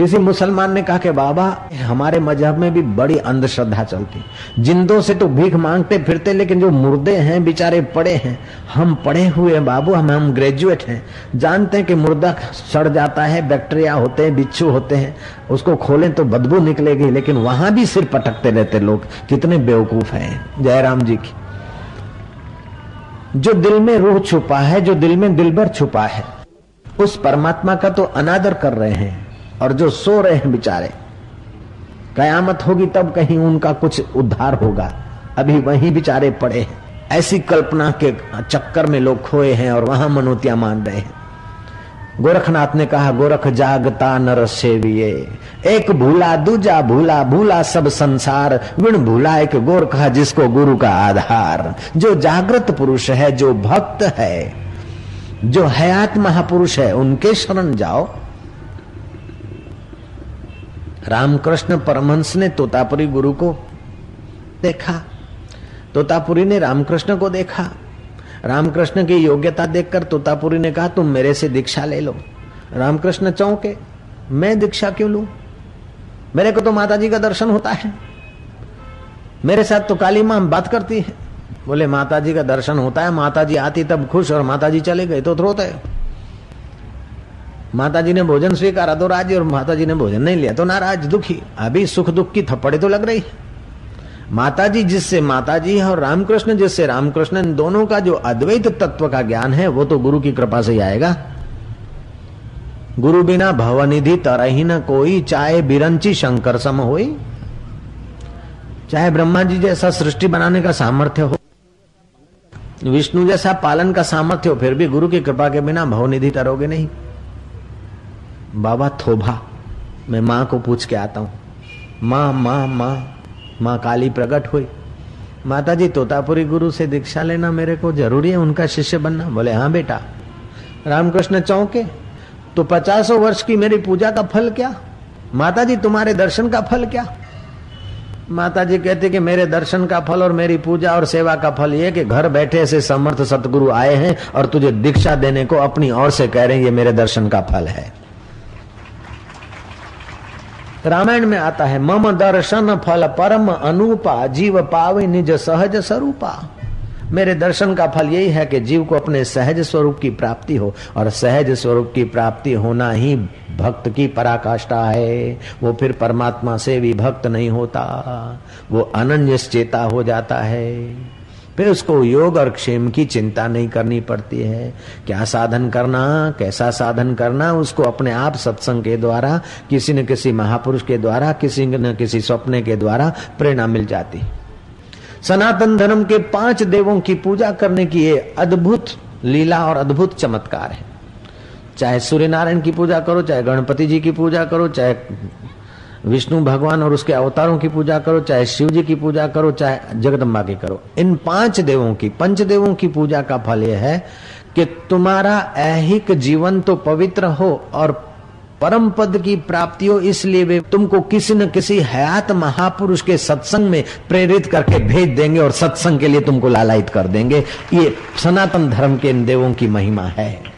किसी मुसलमान ने कहा कि बाबा, हमारे मज़हब में भी बड़ी अंधश्रद्धा चलती। जिंदों से तो भीख मांगते फिरते, लेकिन जो मुर्दे हैं, बेचारे पड़े हैं। हम पढ़े हुए हैं बाबू, हम हम ग्रेजुएट हैं। जानते हैं कि मुर्दा सड़ जाता है बैक्टीरिया होते हैं, बिच्छू होते हैं। उसको खोलें तो बदबू निकलेगी, लेकिन वहाँ भी सिर पटकते रहते लोग। कितने बेवकूफ़ हैं। जयराम जी की। जो दिल में रूह छुपा है, जो दिल में दिलबर छुपा है, उस परमात्मा का तो अनादर कर रहे हैं। और जो सो रहे हैं बेचारे। कयामत होगी तब कहीं उनका कुछ उद्धार होगा। अभी वहीं बेचारे पड़े हैं। ऐसी कल्पना के चक्कर में लोग खोए हैं और वहाँ मनोतिया मान रहे हैं। गोरखनाथ ने कहा, गोरख, जागता नर सेविये। एक भूला, दूजा भूला भूला सब संसार। विण भूला एक गोरखा जिसको गुरु का आधार। जो जागृत पुरुष है, जो भक्त है, जो हयात महापुरुष है, उनके शरण जाओ। रामकृष्ण परमहंस ने तोतापुरी गुरु को देखा। तोतापुरी ने रामकृष्ण को देखा। रामकृष्ण की योग्यता देखकर तोतापुरी ने कहा, तुम मेरे से दीक्षा ले लो। रामकृष्ण चौंके, मैं दीक्षा क्यों लू? मेरे को तो माता जी का दर्शन होता है। मेरे साथ तो काली माँ बात करती है। बोले माता जी का दर्शन होता है माता जी आती तब खुश और माता जी चले गए तो रोते। माता जी ने भोजन स्वीकारा तो राज़ी और माता जी ने भोजन नहीं लिया तो नाराज़, दुखी। अभी सुख दुख की थप्पड़े तो लग रही। माता जी जिससे माता जी और रामकृष्ण जिससे रामकृष्ण, इन दोनों का जो अद्वैत तत्व का ज्ञान है, वो तो गुरु की कृपा से ही आएगा। गुरु बिना भवनिधि तरही न कोई, चाहे बिरंची शंकर सम हो चाहे ब्रह्मा जी जैसा सृष्टि बनाने का सामर्थ्य हो, विष्णु जैसा पालन का सामर्थ्य हो, फिर भी गुरु की कृपा के बिना भवनिधि तरोगे नहीं। बाबा थोभा, मैं माँ को पूछ के आता हूँ। माँ माँ माँ माँ काली प्रकट हुई। माता जी तोतापुरी गुरु से दीक्षा लेना मेरे को ज़रूरी है, उनका शिष्य बनना। बोले हाँ बेटा, रामकृष्ण चौंके तो पचासों वर्ष की मेरी पूजा का फल क्या? माता जी तुम्हारे दर्शन का फल क्या? माता जी कहते कि मेरे दर्शन का फल और मेरी पूजा और सेवा का फल ये कि घर बैठे से समर्थ सतगुरु आए हैं और तुझे दीक्षा देने को अपनी ओर से कह रहे हैं, ये मेरे दर्शन का फल है। रामायण में आता है, मम दर्शन फल परम अनुपा, जीव पावे निज सहज स्वरूपा। मेरे दर्शन का फल यही है कि जीव को अपने सहज स्वरूप की प्राप्ति हो, और सहज स्वरूप की प्राप्ति होना ही भक्त की पराकाष्ठा है। वो फिर परमात्मा से भी भक्त नहीं होता, वो अनन्य चेता हो जाता है। फिर उसको योग और क्षेम की चिंता नहीं करनी पड़ती है। क्या साधन करना, कैसा साधन करना, उसको अपने आप सत्संग के द्वारा, किसी न किसी महापुरुष के द्वारा, किसी न किसी स्वप्ने के द्वारा प्रेरणा मिल जाती सनातन धर्म के पाँच देवों की पूजा करने की ये अद्भुत लीला और अद्भुत चमत्कार है। चाहे सूर्य नारायण की पूजा करो, चाहे गणपति जी की पूजा करो, चाहे विष्णु भगवान और उसके अवतारों की पूजा करो, चाहे शिव जी की पूजा करो, चाहे जगदम्बा की करो। इन पाँच देवों की, पंच देवों की पूजा का फल यह है कि तुम्हारा ऐहिक जीवन तो पवित्र हो और परम पद की प्राप्ति हो, इसलिए वे तुमको किसी न किसी हयात महापुरुष के सत्संग में प्रेरित करके भेज देंगे और सत्संग के लिए तुमको लालायित कर देंगे। ये सनातन धर्म के इन देवों की महिमा है।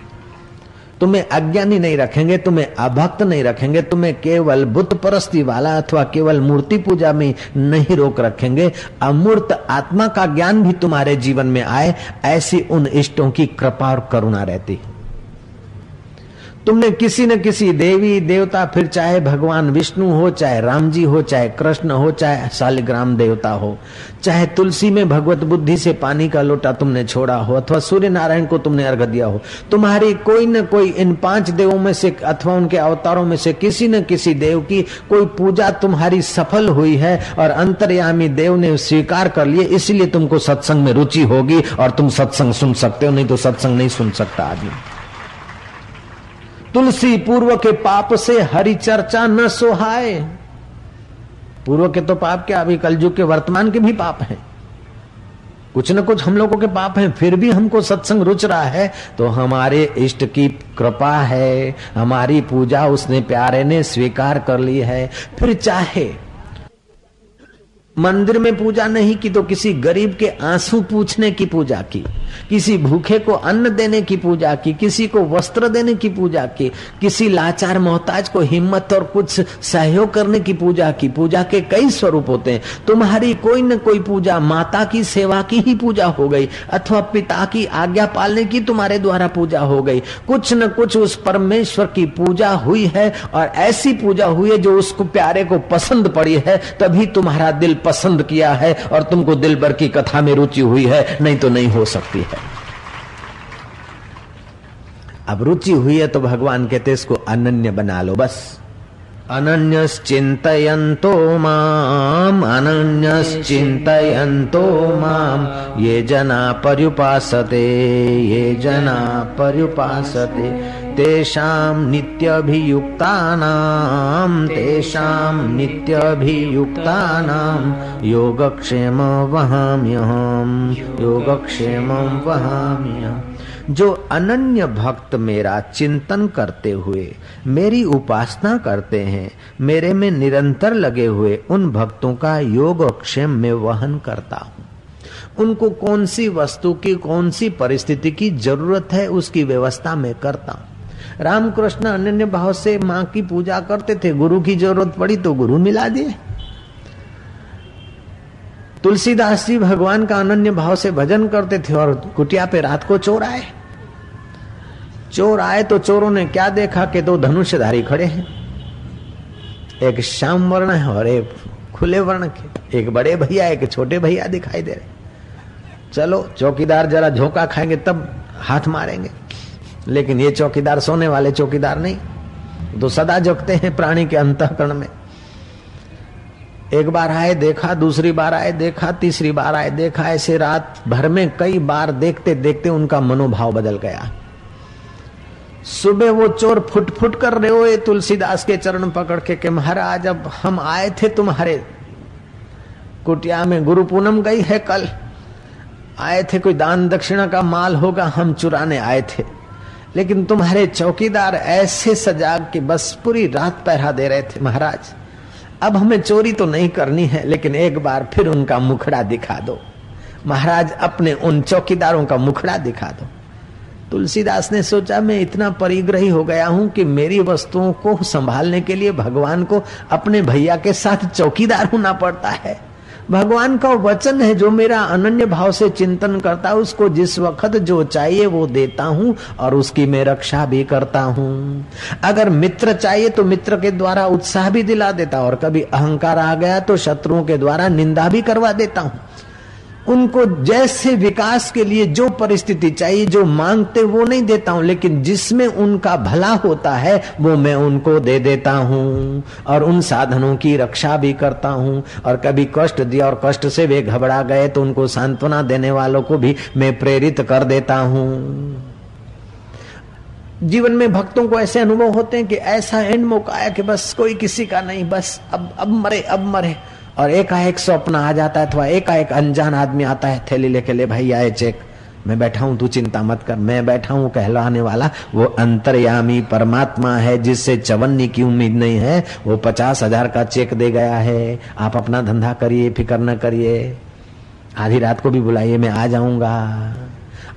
तुम्हें अज्ञानी नहीं रखेंगे, तुम्हें अभक्त नहीं रखेंगे, तुम्हें केवल बुद्ध परस्ती वाला अथवा केवल मूर्ति पूजा में नहीं रोक रखेंगे। अमूर्त आत्मा का ज्ञान भी तुम्हारे जीवन में आए, ऐसी उन इष्टों की कृपा और करुणा रहती। है तुमने किसी न किसी देवी, देवता, फिर चाहे भगवान विष्णु हो, चाहे राम जी हो, चाहे कृष्ण हो, चाहे शालिग्राम देवता हो, चाहे तुलसी में भगवत बुद्धि से पानी का लोटा तुमने छोड़ा हो, अथवा सूर्य नारायण को तुमने अर्घ दिया हो, तुम्हारी कोई न कोई इन पाँच देवों में से, अथवा उनके अवतारों में से किसी न किसी देव की कोई पूजा तुम्हारी सफल हुई है, और अंतर्यामी देव ने स्वीकार कर लिए, इसलिए तुमको सत्संग में रुचि होगी, और तुम सत्संग सुन सकते हो, नहीं तो सत्संग नहीं सुन सकता आदमी। तुलसी पूर्व के पाप से हरि चर्चा न सोहाए। पूर्व के तो पाप क्या, अभी कलयुग के वर्तमान के भी पाप हैं। कुछ न कुछ हम लोगों के पाप हैं, फिर भी हमको सत्संग रुच रहा है तो हमारे इष्ट की कृपा है। हमारी पूजा उसने प्यारे ने स्वीकार कर ली है। फिर चाहे मंदिर में पूजा नहीं की तो किसी गरीब के आँसू पूछने की पूजा की, किसी भूखे को अन्न देने की पूजा की, किसी को वस्त्र देने की पूजा की, किसी लाचार मोहताज को हिम्मत और कुछ सहयोग करने की पूजा की। पूजा के कई स्वरूप होते हैं। तुम्हारी कोई न कोई पूजा माता की सेवा की ही पूजा हो गई, अथवा पिता की आज्ञा पालने की तुम्हारे द्वारा पूजा हो गई। कुछ न कुछ उस परमेश्वर की पूजा हुई है, और ऐसी पूजा हुई है जो उसको प्यारे को पसंद पड़ी है, तभी तुम्हारा दिल पसंद किया है और तुमको दिल भर की कथा में रुचि हुई है, नहीं तो नहीं हो सकती है। अब रुचि हुई है तो भगवान कहते इसको अनन्य बना लो, बस। अनन्यश्चिन्तयन्तो माम अनन्यश्चिन्तयन्तो माम, ये जना पर्युपासते, ये जना पर्युपासते। तेषां नित्यभियुक्तानां तेषां नित्यभियुक्तानां योगक्षेम वहाम्यहम् योगक्षेमं वहाम्यहम् जो अनन्य भक्त मेरा चिंतन करते हुए, मेरी उपासना करते हैं, मेरे में निरंतर लगे हुए उन भक्तों का योग क्षेम में वहन करता हूँ। उनको कौन सी वस्तु की, कौन सी परिस्थिति की ज़रूरत है, उसकी व्यवस्था में करता हूँ। रामकृष्ण अनन्य भाव से माँ की पूजा करते थे। गुरु की ज़रूरत पड़ी तो गुरु मिला दिए। तुलसीदास जी भगवान का अनन्य भाव से भजन करते थे और कुटिया पे रात को चोर आए। चोर आए तो चोरों ने क्या देखा कि दो धनुष्यधारी खड़े हैं। एक श्याम वर्ण है और एक खुले वर्ण के। एक बड़े भैया, एक छोटे भैया दिखाई दे रहे। चलो, चौकीदार जरा झोंका खाएँगे तब हाथ मारेंगे। लेकिन ये चौकीदार सोने वाले चौकीदार नहीं तो सदा जगते हैं प्राणी के अंतकरण में। एक बार आए, देखा, दूसरी बार आए, देखा, तीसरी बार आए, देखा, ऐसे रात भर में कई बार देखते देखते उनका मनोभाव बदल गया। सुबह वो चोर फुट फुट कर रहे हो तुलसीदास के चरण पकड़ के, कि महाराज, अब हम आए थे तुम्हारे। कुटिया में गुरु पूनम गई है कल। आए थे, कोई दान दक्षिणा का माल होगा, हम चुराने आए थे। लेकिन तुम्हारे चौकीदार ऐसे सजाग कि बस पूरी रात पहरा दे रहे थे, महाराज। अब हमें चोरी तो नहीं करनी है, लेकिन एक बार फिर उनका मुखड़ा दिखा दो। महाराज, अपने उन चौकीदारों का मुखड़ा दिखा दो। तुलसीदास ने सोचा, मैं इतना परिग्रही हो गया हूँ कि मेरी वस्तुओं को संभालने के लिए भगवान को अपने भैया के साथ चौकीदार होना पड़ता है। भगवान का वचन है, जो मेरा अनन्य भाव से चिंतन करता है, उसको जिस वक्त जो चाहिए वो देता हूँ और उसकी मैं रक्षा भी करता हूँ। अगर मित्र चाहिए तो मित्र के द्वारा उत्साह भी दिला देता और कभी अहंकार आ गया तो शत्रुओं के द्वारा निंदा भी करवा देता हूँ। उनको जैसे विकास के लिए जो परिस्थिति चाहिए, जो मांगते वो नहीं देता हूँ, लेकिन जिसमें उनका भला होता है, वो मैं उनको दे देता हूँ और उन साधनों की रक्षा भी करता हूँ। और कभी कष्ट दिया और कष्ट से वे घबरा गए तो उनको सांत्वना देने वालों को भी मैं प्रेरित कर देता हूँ। जीवन में भक्तों को ऐसे अनुभव होते हैं कि ऐसा एंड मौका है कि बस कोई किसी का नहीं, बस अब अब मरे अब मरे। और एकाएक स्वप्न आ जाता है, अथवा एकाएक अनजान आदमी आता है, थैली लेके ले भाई आए चेक, मैं बैठा हूँ, तू चिंता मत कर, मैं बैठा हूँ, कहलाने वाला, वो अंतर्यामी परमात्मा है, जिससे चवन्नी की उम्मीद नहीं है, वो पचास हज़ार का चेक दे गया है, आप अपना धंधा करिए, फ़िक्र न करिए, आधी रात को भी बुलाइए, मैं आ जाऊँगा।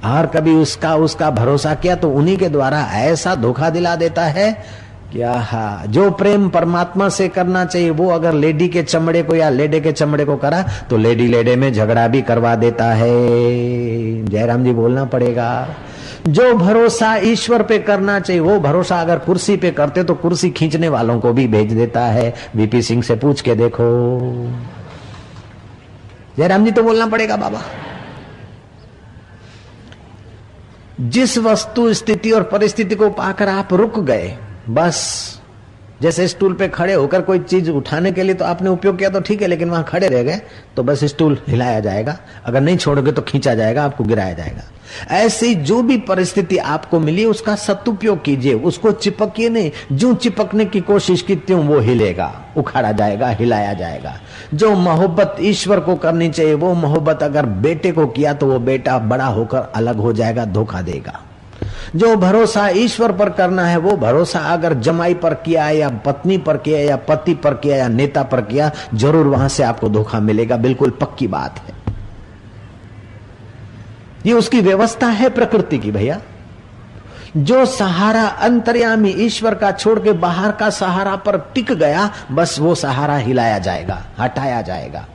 और कभी उसका उसका भरोसा किया तो उन्हीं के द्वारा ऐसा धोखा दिला देता है क्या? हा। जो प्रेम परमात्मा से करना चाहिए, वो अगर लेडी के चमड़े को या लेडे के चमड़े को करा तो लेडी लेडे में झगड़ा भी करवा देता है। जयराम जी, बोलना पड़ेगा। जो भरोसा ईश्वर पे करना चाहिए, वो भरोसा अगर कुर्सी पे करते तो कुर्सी खींचने वालों को भी भेज देता है। वीपी सिंह से पूछ के देखो। जयराम जी तो बोलना पड़ेगा, बाबा। जिस वस्तु, स्थिति और परिस्थिति को पाकर आप रुक गए बस। जैसे स्टूल पे खड़े होकर कोई चीज़ उठाने के लिए तो आपने उपयोग किया तो ठीक है, लेकिन वहाँ खड़े रह गए तो बस स्टूल हिलाया जाएगा। अगर नहीं छोड़ोगे तो खींचा जाएगा, आपको गिराया जाएगा। ऐसी जो भी परिस्थिति आपको मिली, उसका सदुपयोग कीजिए। उसको चिपकिए नहीं, जो चिपकने की कोशिश की त्यों वो हिलेगा, उखाड़ा जाएगा, हिलाया जाएगा। जो मोहब्बत ईश्वर को करनी चाहिए, वो मोहब्बत अगर बेटे को किया तो वो बेटा बड़ा होकर अलग हो जाएगा, धोखा देगा। जो भरोसा ईश्वर पर करना है, वो भरोसा अगर जमाई पर किया या पत्नी पर किया या पति पर किया या नेता पर किया ज़रूर वहाँ से आपको धोखा मिलेगा। बिल्कुल पक्की बात है। ये उसकी व्यवस्था है प्रकृति की, भैया। जो सहारा अंतर्यामी ईश्वर का छोड़ के बाहर का सहारा पर टिक गया, बस वो सहारा हिलाया जाएगा, हटाया जाएगा।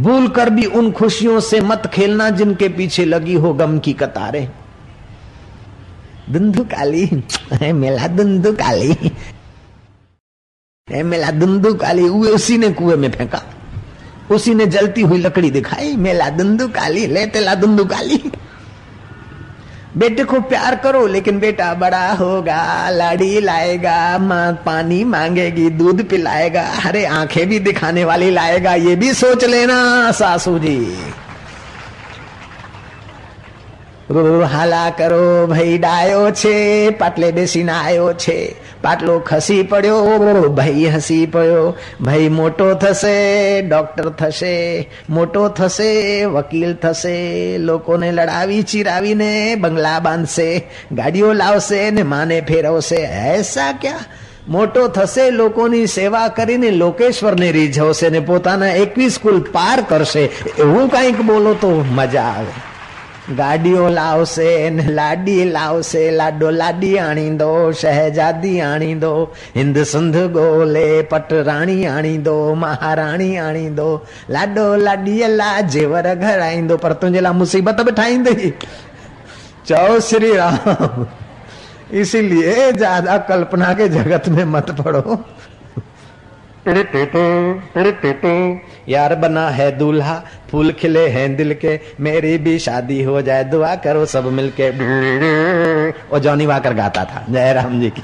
भूल कर भी उन खुशियों से मत खेलना जिनके पीछे लगी हो गम की कतारें। दुंदू काली मेला दुंदु काली मेला दुंदू काली उसी ने कुएँ में फेंका। उसी ने जलती हुई लकड़ी दिखाई। मेला दुंदु काली ले तेला दुंदु काली बेटे को प्यार करो, लेकिन बेटा बड़ा होगा, लाड़ी लाएगा, माँ पानी मांगेगी, दूध पिलाएगा अरे आँखें भी दिखाने वाली लाएगा, ये भी सोच लेना सासू जी। હાલા કરો, ભાઈ ડાયો છે, પાટલે બેસીને આવ્યો છે. પાટલો ખસી પડ્યો ભાઈ હસી પડ્યો. ભાઈ મોટો થશે, ડોક્ટર થશે. મોટો થશે, વકીલ થશે. લોકોને લડાવી, ચીરાવીને બંગલા બાંધશે. ગાડીઓ લાવશે ને માને ફેરવશે. એસા ક્યાં? મોટો થશે, લોકોની સેવા કરીને લોકેશ્વરને રીઝવશે ને પોતાના એકવીસ કુલ પાર કરશે. એવું કંઈક બોલો તો મજા આવે. ગાડીઓ લાવશે ને લાડી લાવશે લાડો લાડી આણી દો શહેજાદી આણી દો હિન્દ સંધ ગોલે પટરાણી આણી દો મહારાણી આણી દો લાડો લાડી લા जेवर घर आई दो पर तुझे ला मुसीबत बिठाई दे चौ श्री राम इसीलिए ज्यादा कल्पना के जगत में मत पड़ो यार बना है दूल्हा, फूल खिले हैं दिल के। मेरी भी शादी हो जाए, दुआ करो सब मिलके। वो जॉनी वाकर गाता था, जय राम जी की।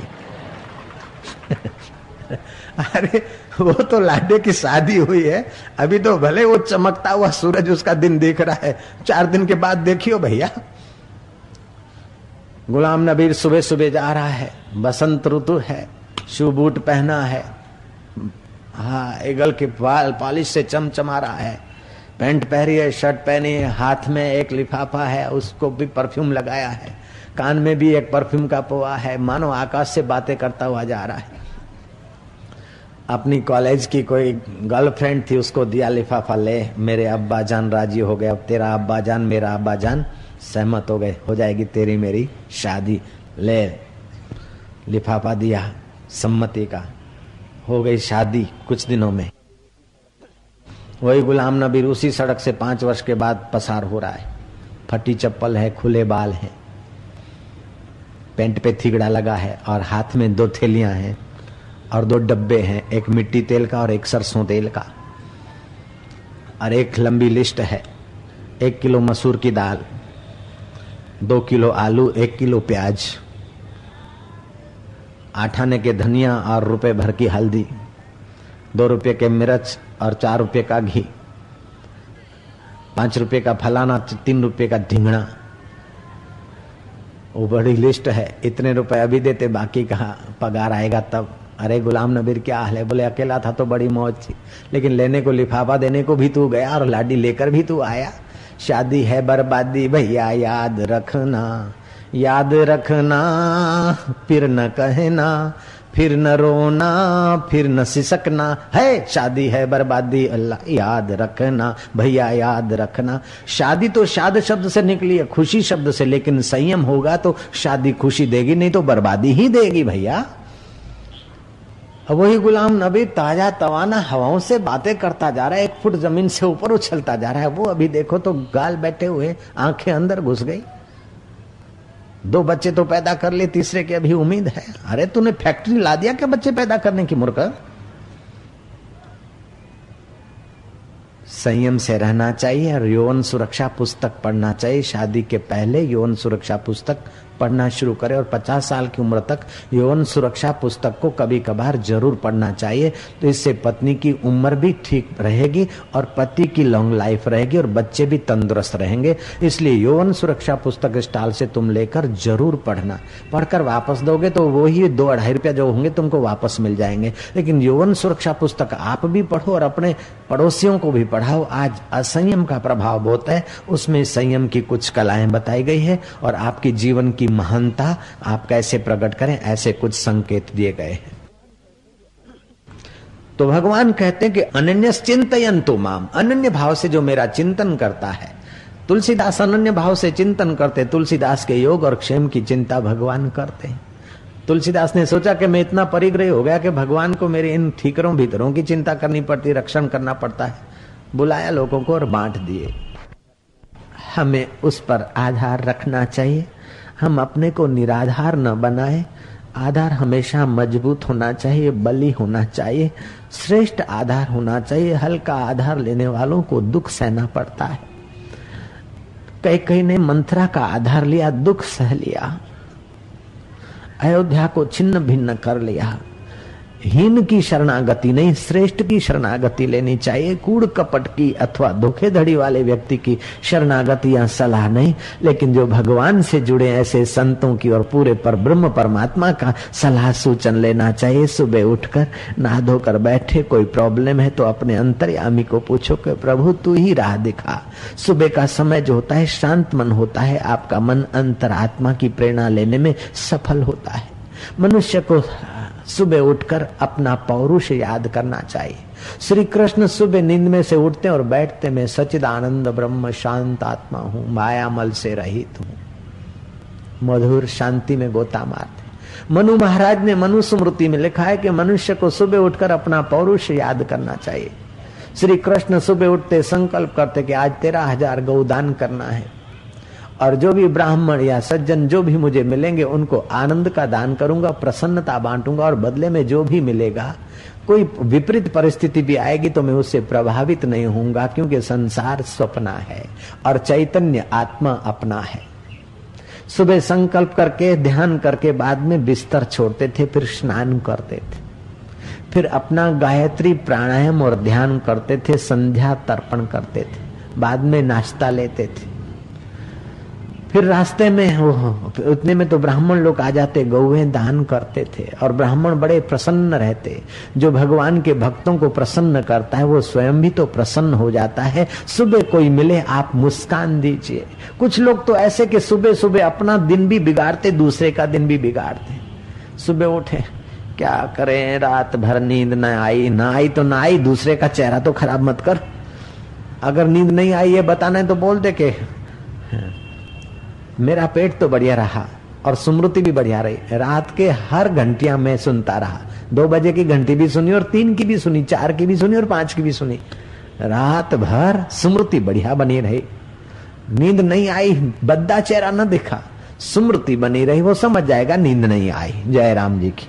अरे, वो तो लाडे की शादी हुई है। अभी तो भले वो चमकता हुआ सूरज उसका दिन देख रहा है। चार दिन के बाद देखियो भैया। गुलाम नबीर सुबह सुबह जा रहा है। बसंत ऋतु है। शू बूट पहना है। हाँ एगल के बाल पॉलिश से चमचमा रहा है। पैंट पहनी है, शर्ट पहनी है, हाथ में एक लिफाफा है, उसको भी परफ्यूम लगाया है। कान में भी एक परफ्यूम का पोआ है। मानो आकाश से बातें करता हुआ जा रहा है। अपनी कॉलेज की कोई गर्लफ्रेंड थी, उसको दिया लिफाफा, ले, मेरे अब्बा जान राज़ी हो गए, अब तेरा अब्बा जान मेरा अब्बा जान सहमत हो गए, हो जाएगी तेरी मेरी शादी। ले, लिफाफा दिया, सम्मति का। हो गई शादी कुछ दिनों में। वही गुलाम नबी उसी सड़क से पाँच वर्ष के बाद पसार हो रहा है। फटी चप्पल है, खुले बाल हैं। पेंट पे थिगड़ा लगा है और हाथ में दो थैलियाँ हैं और दो डब्बे हैं, एक मिट्टी तेल का और एक सरसों तेल का। और एक लंबी लिस्ट है, एक किलो मसूर की दाल, दो किलो आलू, एक किलो प्याज। आठ आने के धनिया और रुपए भर की हल्दी, दो रुपये के मिर्च और चार रुपये का घी, पाँच रुपये का फलाना, तीन रुपये का ढींगना वो बड़ी लिस्ट है, इतने रुपए अभी देते, बाकी कहा पगार आएगा तब? अरे गुलाम नबीर, क्या हाल है? बोले, अकेला था तो बड़ी मौज थी, लेकिन लेने को, लिफाफा देने को भी तू गया और लाडी लेकर भी तू आया। शादी है बर्बादी, भैया याद रखना। याद रखना, फिर न कहना, फिर न रोना, फिर न सिसकना। है, शादी है बर्बादी, अल्लाह याद रखना, भैया याद रखना। शादी तो शाद शब्द से निकली है, खुशी शब्द से, लेकिन संयम होगा तो शादी खुशी देगी, नहीं तो बर्बादी ही देगी भैया। वही गुलाम नबी ताज़ा तवाना हवाओं से बातें करता जा रहा है, एक फुट ज़मीन से ऊपर उछलता जा रहा है। वो अभी देखो तो गाल बैठे हुए, आँखें अंदर घुस गई। दो बच्चे तो पैदा कर ले, तीसरे की अभी उम्मीद है। अरे तूने फैक्ट्री ला दिया क्या बच्चे पैदा करने की, मुर्ख? संयम से रहना चाहिए और यौन सुरक्षा पुस्तक पढ़ना चाहिए। शादी के पहले यौन सुरक्षा पुस्तक पढ़ना शुरू करें और 50 साल की उम्र तक यौन सुरक्षा पुस्तक को कभी कभार ज़रूर पढ़ना चाहिए। तो इससे पत्नी की उम्र भी ठीक रहेगी और पति की लॉन्ग लाइफ रहेगी और बच्चे भी तंदुरुस्त रहेंगे। इसलिए यौन सुरक्षा पुस्तक स्टॉल से तुम लेकर ज़रूर पढ़ना। पढ़कर वापस दोगे तो वही दो अढ़ाई रुपया जो होंगे तुमको वापस मिल जाएँगे। लेकिन यौवन सुरक्षा पुस्तक आप भी पढ़ो और अपने पड़ोसियों को भी पढ़ाओ। आज असंयम का प्रभाव बहुत है। उसमें संयम की कुछ कलाएँ बताई गई है और आपके जीवन की महानता आप कैसे प्रकट करें? ऐसे कुछ संकेत दिए गए हैं। तो भगवान कहते हैं कि अनन्य चिंतन तो माम। अनन्य भाव से जो मेरा चिंतन करता है। तुलसीदास अनन्य भाव से चिंतन करते, तुलसीदास के योग और क्षेम की चिंता भगवान करते हैं। तुलसीदास ने सोचा कि मैं इतना परिग्रह हो गया कि भगवान को मेरे इन ठीकरों, भीतरों की चिंता करनी पड़ती, रक्षण करना पड़ता है। बुलाया लोगों को और बांट दिए। हमें उस पर आधार रखना चाहिए। हम अपने को निराधार न बनाए। आधार हमेशा मज़बूत होना चाहिए, बली होना चाहिए, श्रेष्ठ आधार होना चाहिए। हल्का आधार लेने वालों को दुख सहना पड़ता है। कई कई ने मंत्रा का आधार लिया, दुख सह लिया। अयोध्या को छिन्न भिन्न कर लिया। हीन की शरणागति नहीं, श्रेष्ठ की शरणागति लेनी चाहिए। कूड़ कपट की अथवा धोखेधड़ी वाले व्यक्ति की शरणागति या सलाह नहीं। लेकिन जो भगवान से जुड़े ऐसे संतों की और पूरे पर ब्रह्म परमात्मा का सलाह सूचन लेना चाहिए, सुबह उठकर नहा धोकर बैठे, कोई प्रॉब्लम है तो अपने अंतर्यामी को पूछो कि, प्रभु, तू ही राह दिखा। सुबह का समय जो होता है, शांत मन होता है। आपका मन अंतरात्मा की प्रेरणा लेने में सफल होता है। मनुष्य को सुबह उठकर अपना पौरुष याद करना चाहिए। श्री कृष्ण सुबह नींद में से उठते और बैठते मैं सचिद आनंद ब्रह्म, शांत आत्मा हूँ, मायामल से रहित हूँ। मधुर शांति में गोता मारते मनु महाराज ने मनु स्मृति में लिखा है कि मनुष्य को सुबह उठकर अपना पौरुष याद करना चाहिए। श्री कृष्ण सुबह उठते संकल्प करते कि आज तेरह हज़ार गौदान करना है। और जो भी ब्राह्मण या सज्जन जो भी मुझे मिलेंगे, उनको आनंद का दान करूँगा, प्रसन्नता बांटूँगा और बदले में जो भी मिलेगा, कोई विपरीत परिस्थिति भी आएगी तो मैं उससे प्रभावित नहीं होऊँगा, क्योंकि संसार स्वप्ना है और चैतन्य आत्मा अपना है। सुबह संकल्प करके, ध्यान करके, बाद में बिस्तर छोड़ते थे, फिर स्नान करते थे। फिर अपना गायत्री प्राणायाम और ध्यान करते थे, संध्या तर्पण करते थे, बाद में नाश्ता लेते थे। फिर रास्ते में हो उतने में तो ब्राह्मण लोग आ जाते, गौवे दान करते थे, और ब्राह्मण बड़े प्रसन्न रहते। जो भगवान के भक्तों को प्रसन्न करता है, वो स्वयं भी तो प्रसन्न हो जाता है। सुबह कोई मिले, आप मुस्कान दीजिए। कुछ लोग तो ऐसे कि सुबह सुबह अपना दिन भी बिगाड़ते, दूसरे का दिन भी बिगाड़ते। सुबह उठे, क्या करें, रात भर नींद न आई, ना आई तो ना आई, दूसरे का चेहरा तो खराब मत कर। अगर नींद नहीं आई है, बताना है तो बोल दे के। मेरा पेट तो बढ़िया रहा और स्मृति भी बढ़िया रही। रात के हर घंटिया में सुनता रहा। दो बजे की घंटी भी सुनी और तीन की भी सुनी, चार की भी सुनी और पाँच की भी सुनी। रात भर स्मृति बढ़िया बनी रही। नींद नहीं आई, बद्दा चेहरा न दिखा। स्मृति बनी रही, वो समझ जाएगा नींद नहीं आई, जय राम जी की।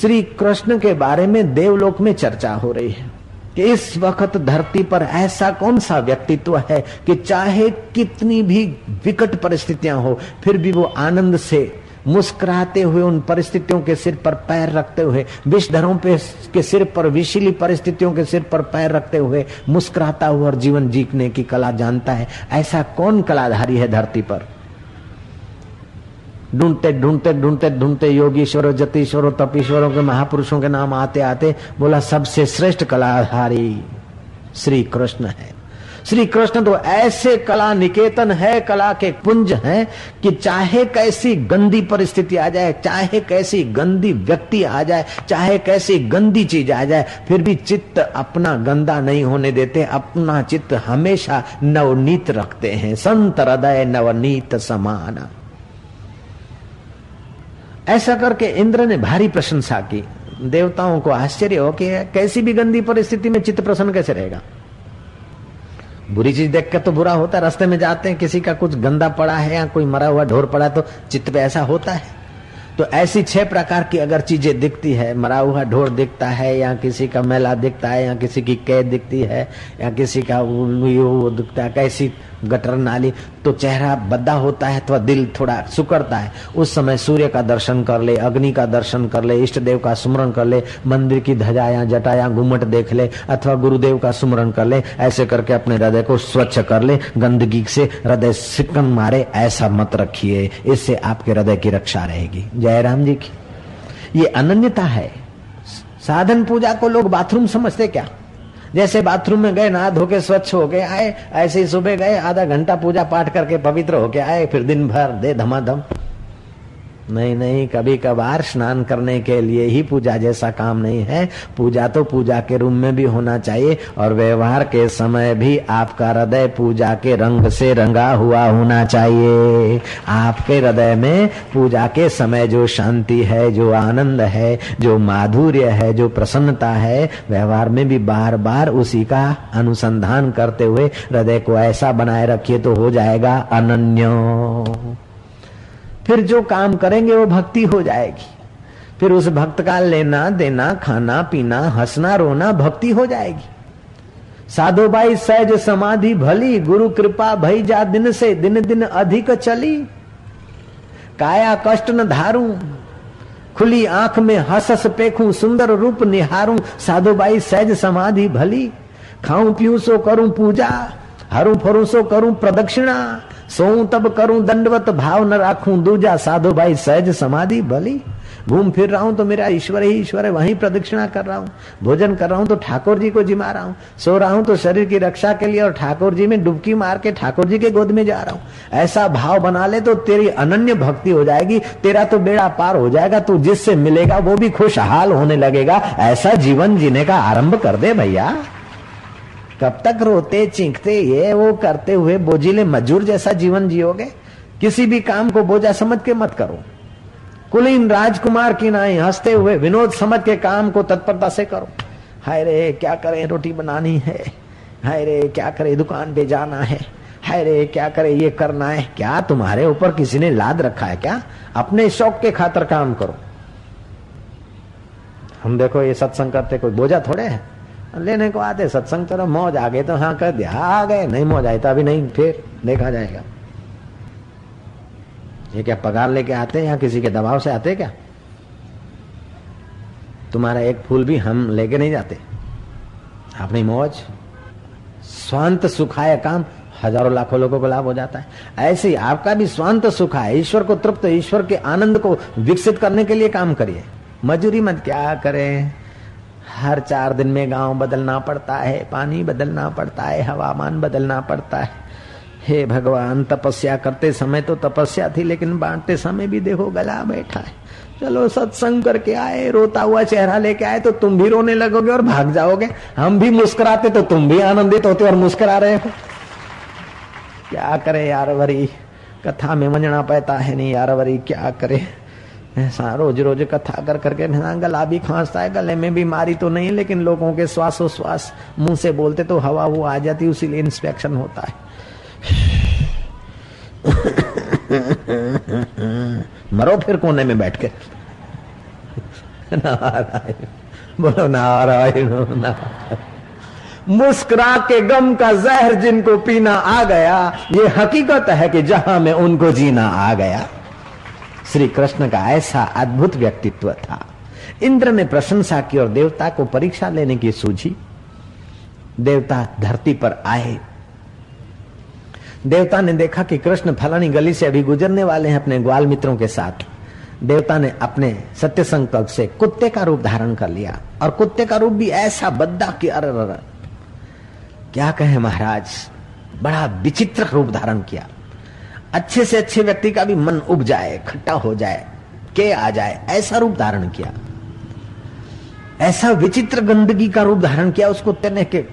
श्री कृष्ण के बारे में देवलोक में चर्चा हो रही है। कि इस वक्त धरती पर ऐसा कौन सा व्यक्तित्व है कि चाहे कितनी भी विकट परिस्थितियाँ हो, फिर भी वो आनंद से मुस्कुराते हुए उन परिस्थितियों के सिर पर पैर रखते हुए, विषधरों पे के सिर पर, विशीली परिस्थितियों के सिर पर पैर रखते हुए मुस्कुराता हुआ और जीवन जीतने की कला जानता है। ऐसा कौन कलाधारी है धरती पर? ढूंढते ढूंढते ढूंढते ढूंढते योगीश्वरों, जतीश्वरों, तपीश्वरों के महापुरुषों के नाम आते आते, बोला, सबसे श्रेष्ठ कलाधारी श्री कृष्ण है। श्री कृष्ण तो ऐसे कला निकेतन है, कला के पुंज हैं कि चाहे कैसी गंदी परिस्थिति आ जाए, चाहे कैसी गंदी व्यक्ति आ जाए, चाहे कैसी गंदी चीज़ आ जाए, फिर भी चित्त अपना गंदा नहीं होने देते, अपना चित्त हमेशा नवनीत रखते हैं। संत हृदय नवनीत समान। ऐसा करके इंद्र ने भारी प्रशंसा की। देवताओं को आश्चर्य हो कि कैसी भी गंदी परिस्थिति में चित्त प्रसन्न कैसे रहेगा? बुरी चीज़ देख कर तो बुरा होता है, रास्ते में जाते हैं, किसी का कुछ गंदा पड़ा है या कोई मरा हुआ ढोर पड़ा है तो चित्त पे ऐसा होता है। तो ऐसी छह प्रकार की अगर चीज़ें दिखती है, मरा हुआ ढोर दिखता है, या किसी का मेला दिखता है, या किसी की कैद दिखती है, या किसी का वो दिखता है, कैसी गटर नाली तो चेहरा बद्दा होता है, अथवा दिल थोड़ा सुकड़ता है। उस समय सूर्य का दर्शन कर ले, अग्नि का दर्शन कर ले, इष्ट देव का सुमरण कर ले, मंदिर की धजा जटाया जटा घुमट देख ले, अथवा गुरुदेव का सुमरण कर ले, ऐसे करके अपने हृदय को स्वच्छ कर ले, गंदगी से हृदय सिकन मारे, ऐसा मत रखिए, इससे आपके हृदय की रक्षा रहेगी। जयराम जी की। ये अनन्यता है। साधन पूजा को लोग बाथरूम समझते क्या? जैसे बाथरूम में गए नहा धोके स्वच्छ होके आए, ऐसे ही सुबह गए, आधा घंटा पूजा पाठ करके पवित्र होके आए, फिर दिन भर दे धमाधम। नहीं नहीं कभी कभार स्नान करने के लिए ही पूजा जैसा काम नहीं है। पूजा तो पूजा के रूम में भी होना चाहिए और व्यवहार के समय भी आपका हृदय पूजा के रंग से रंगा हुआ होना चाहिए। आपके हृदय में पूजा के समय जो शांति है, जो आनंद है, जो माधुर्य है, जो प्रसन्नता है, व्यवहार में भी बार बार उसी का अनुसंधान करते हुए हृदय को ऐसा बनाए रखिए तो हो जाएगा अनन्य। फिर जो काम करेंगे वो भक्ति हो जाएगी। फिर उस भक्त का लेना, देना, खाना, पीना, हंसना, रोना भक्ति हो जाएगी। साधो भाई सहज समाधि भली, गुरु कृपा भई जा दिन से दिन दिन अधिक चली। काया कष्ट न धारू, खुली आँख में हस हस पेखू, सुंदर रूप निहारू, साधु बाई सहज समाधि भली। खाऊं, पीऊं, सो करूँ पूजा, हरू, फरू, सो करूँ प्रदक्षिणा। सोऊं तब करूँ दंडवत, भाव न राखूं दूजा साधु भाई सहज समाधि भली घूम फिर रहा हूँ तो मेरा ईश्वर ही ईश्वर है, वहीं प्रदक्षिणा कर रहा हूँ भोजन कर रहा हूँ तो ठाकुर जी को जिमा रहा हूँ सो रहा हूँ तो शरीर की रक्षा के लिए और ठाकुर जी में डुबकी मार के ठाकुर जी के गोद में जा रहा हूँ ऐसा भाव बना ले तो तेरी अनन्य भक्ति हो जाएगी, तेरा तो बेड़ा पार हो जाएगा, तू जिससे मिलेगा वो भी खुशहाल होने लगेगा। ऐसा जीवन जीने का आरंभ कर दे भैया। कब तक रोते चीखते ये वो करते हुए बोझिले मजूर जैसा जीवन जियोगे? किसी भी काम को बोझा समझ के मत करो। कुलीन राजकुमार की नाई हँसते हुए विनोद समझ के काम को तत्परता से करो। हाय रे, क्या करें? रोटी बनानी है। हाय रे, क्या करे? दुकान पे जाना है। हाय रे, क्या करे? ये करना है। क्या तुम्हारे ऊपर किसी ने लाद रखा है क्या? अपने शौक के खातर काम करो। हम देखो, ये सत्संग करते कोई बोझा थोड़े है? लेने को आते, सत्संग करो मौज आ गए तो हाँ कर दिया। आ गए, नहीं मौज आए तो अभी नहीं, फिर देखा जाएगा। ये क्या पगार लेके आते हैं या किसी के दबाव से आते क्या? तुम्हारा एक फूल भी हम लेके नहीं जाते। अपनी मौज, स्वांत सुखाय काम, हज़ारों लाखों लोगों को लाभ हो जाता है। ऐसे ही आपका भी स्वांत सुखा है ईश्वर को तृप्त, ईश्वर के आनंद को विकसित करने के लिए काम करिए। मजूरी मत क्या करें। हर चार दिन में गाँव बदलना पड़ता है, पानी बदलना पड़ता है, हवामान बदलना पड़ता है। हे भगवान, तपस्या करते समय तो तपस्या थी, लेकिन बांटते समय भी देखो गला बैठा है। चलो सत्संग करके आए, रोता हुआ चेहरा लेके आए तो तुम भी रोने लगोगे और भाग जाओगे। हम भी मुस्कुराते तो तुम भी आनंदित होते और मुस्कुरा रहे हो। क्या करे यार वरी? कथा में वंजना पड़ता है नहीं यार वरी, क्या करे? ऐसा रोज रोज कथा कर करके गला भी खांसता है, गले में बीमारी तो नहीं, लेकिन लोगों के श्वासोश्वास मुँह से बोलते तो हवा वो आ जाती, उसी इंस्पेक्शन होता है। मरो फिर कोने में बैठ के। नारायण, बोलो, नारायण नारायण। मुस्कुरा के गम का जहर जिनको पीना आ गया, ये हकीकत है कि जहाँ में उनको जीना आ गया। श्री कृष्ण का ऐसा अद्भुत व्यक्तित्व था। इंद्र ने प्रशंसा की और देवता को परीक्षा लेने की सूझी। देवता धरती पर आए। देवता ने देखा कि कृष्ण फलानी गली से अभी गुजरने वाले हैं अपने ग्वाल मित्रों के साथ। देवता ने अपने सत्य संकल्प से कुत्ते का रूप धारण कर लिया और कुत्ते का रूप भी ऐसा बद्दा कि अर, क्या कहे महाराज? बड़ा विचित्र रूप धारण किया। अच्छे से अच्छे व्यक्ति का भी मन उब जाए, खट्टा हो जाए, के आ जाए, ऐसा रूप धारण किया। ऐसा विचित्र गंदगी का रूप धारण किया उस कुत्ते ने के,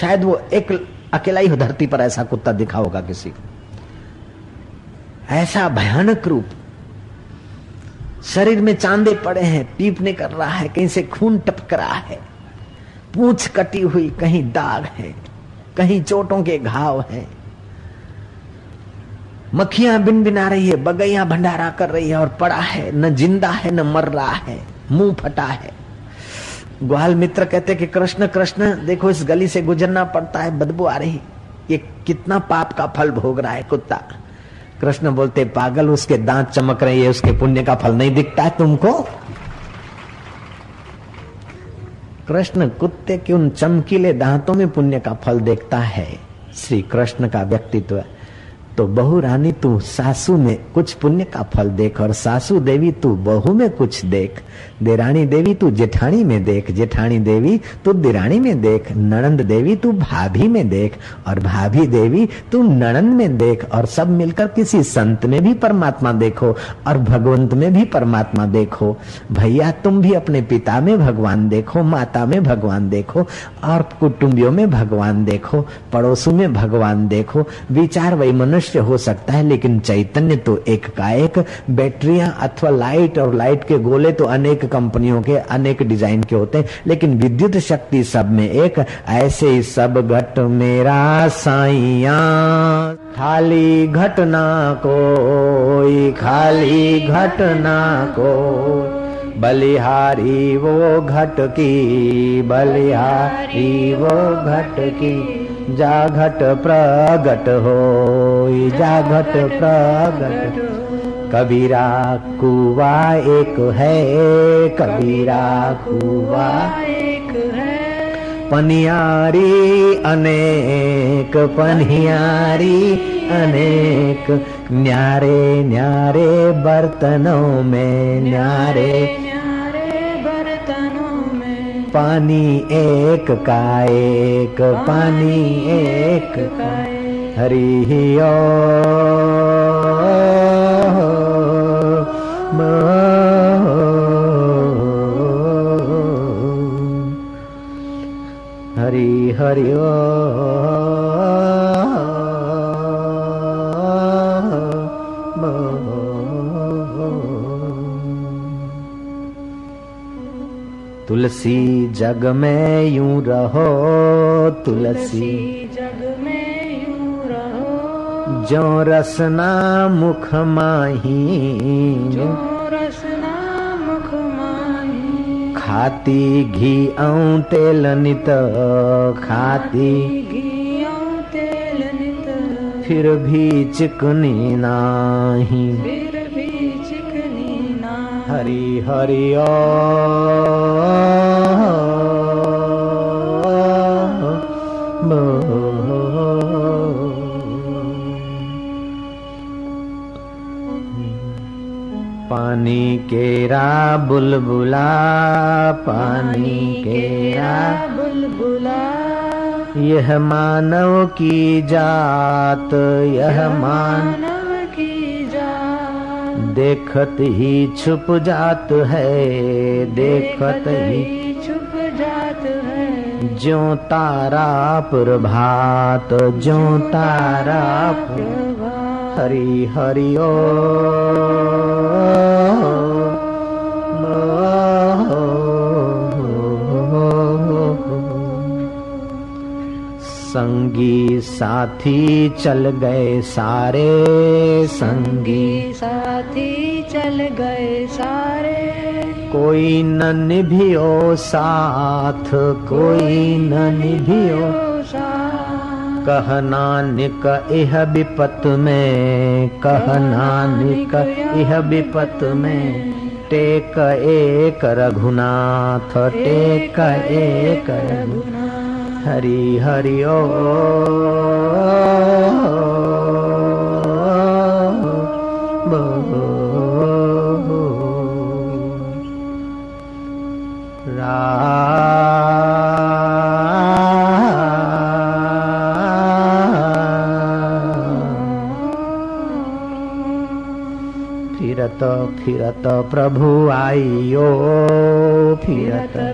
शायद वो एक अकेला ही धरती पर ऐसा कुत्ता दिखा होगा किसी को। ऐसा भयानक रूप। शरीर में चांदे पड़े हैं, पीपने कर रहा है, कहीं से खून टपक रहा है। पूछ कटी हुई, कहीं दाग है, कहीं चोटों के घाव हैं। मक्खियाँ बिन बिना रही है, बगैया भंडारा कर रही है और पड़ा है, न ज़िंदा है, न मर रहा है, मुँह फटा है। ग्वाल मित्र कहते कि कृष्ण कृष्ण, देखो इस गली से गुजरना पड़ता है बदबू आ रही ये कितना पाप का फल भोग रहा है, कुत्ता। कृष्ण बोलते, पागल, उसके दांत चमक रहे हैं, उसके पुण्य का फल नहीं दिखता है तुमको। कृष्ण, कुत्ते के उन चमकीले दांतों में पुण्य का फल देखता है। श्री कृष्ण का व्यक्तित्व तो बहु रानी, तू सासू में कुछ पुण्य का फल देख और सासू देवी तू बहू में कुछ देख। देरानी देवी तू जेठानी में देख, जेठानी देवी तू दिरानी में देख नणंद देवी तू भाभी में देख और भाभी देवी तू नणंद में देख और सब मिलकर किसी संत में भी परमात्मा देखो और भगवंत में भी परमात्मा देखो। भैया, तुम भी अपने पिता में भगवान देखो, माता में भगवान देखो और कुटुंबियों में भगवान देखो, पड़ोसों में भगवान देखो। विचार वही मनुष्य मनुष्य हो सकता है, लेकिन चैतन्य तो एक का एक बैटरिया अथवा लाइट, और लाइट के गोले तो अनेक कंपनियों के, अनेक डिज़ाइन के होते हैं, लेकिन विद्युत शक्ति सब में एक, ऐसे ही सब घट मेरा साइया खाली घटना कोई, खाली घटना को बलिहारी वो घट की, बलिहारी वो घट की जा घट प्रगट हो। जा घट प्रगट। कबीरा कुआ एक है, कबीरा कुआ एक है पनियारी अनेक पनियारी अनेक। न्यारे न्यारे बर्तनों में, न्यारे। पानी एक का एक, पानी एक का हरि ओ। हरि हरि ओ। तुलसी जग में यूँ रहो तुलसी जग जो रसना मुख माही जो रसना मुख माही खाती घी ऐं तेल नित। खाती तेल नित। फिर भी चिकनी नाही। फिर भी चिकनी ना हरि हरि ओ पानी केरा बुलबुला पानी केरा बुलबुला। यह मानव की जात यह मान मानव की जात। देखत ही छुप जात है देखत ही छुप जात है। ज्यो तारा प्रभात ज्यो तारा हरि हरि ओ संगी साथी चल गए सारे संगी। साथी चल गए सारे। कोई न निभियो साथ कोई न निभियो सा कह नानक इह विपत में कह नानक इह विपत में। टेक एक रघुनाथ टेक एक रघुनाथ। हरि हरि ओ फिरत फिरत प्रभु आइयो फिरत फिरत फिरत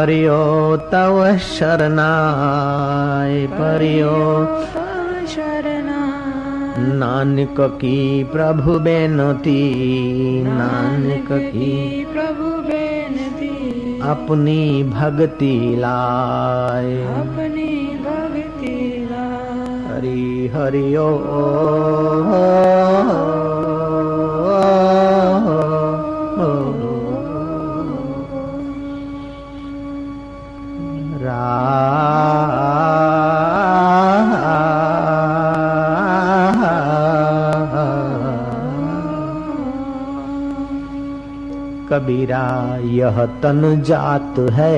परियो तव शरणाय, परियो नानक की प्रभु बेनती, नानक की प्रभु बेनती अपनी भक्ति लाए। अपनी भक्ति ला हरि हरि ओ। कबीरा यह तन जात है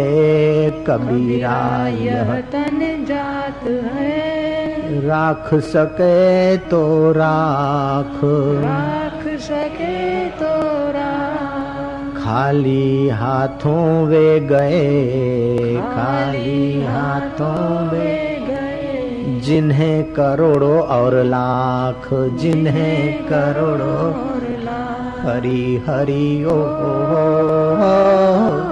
कबीरा। यह तन जात है। राख सके तो राख। राख सके तो राख। खाली हाथों वे गए। खाली हाथों वे गए। जिन्हें करोड़ों और लाख जिन्हें करोड़ों हरी हरि ओ, ओ, ओ, ओ, ओ, ओ, ओ, ओ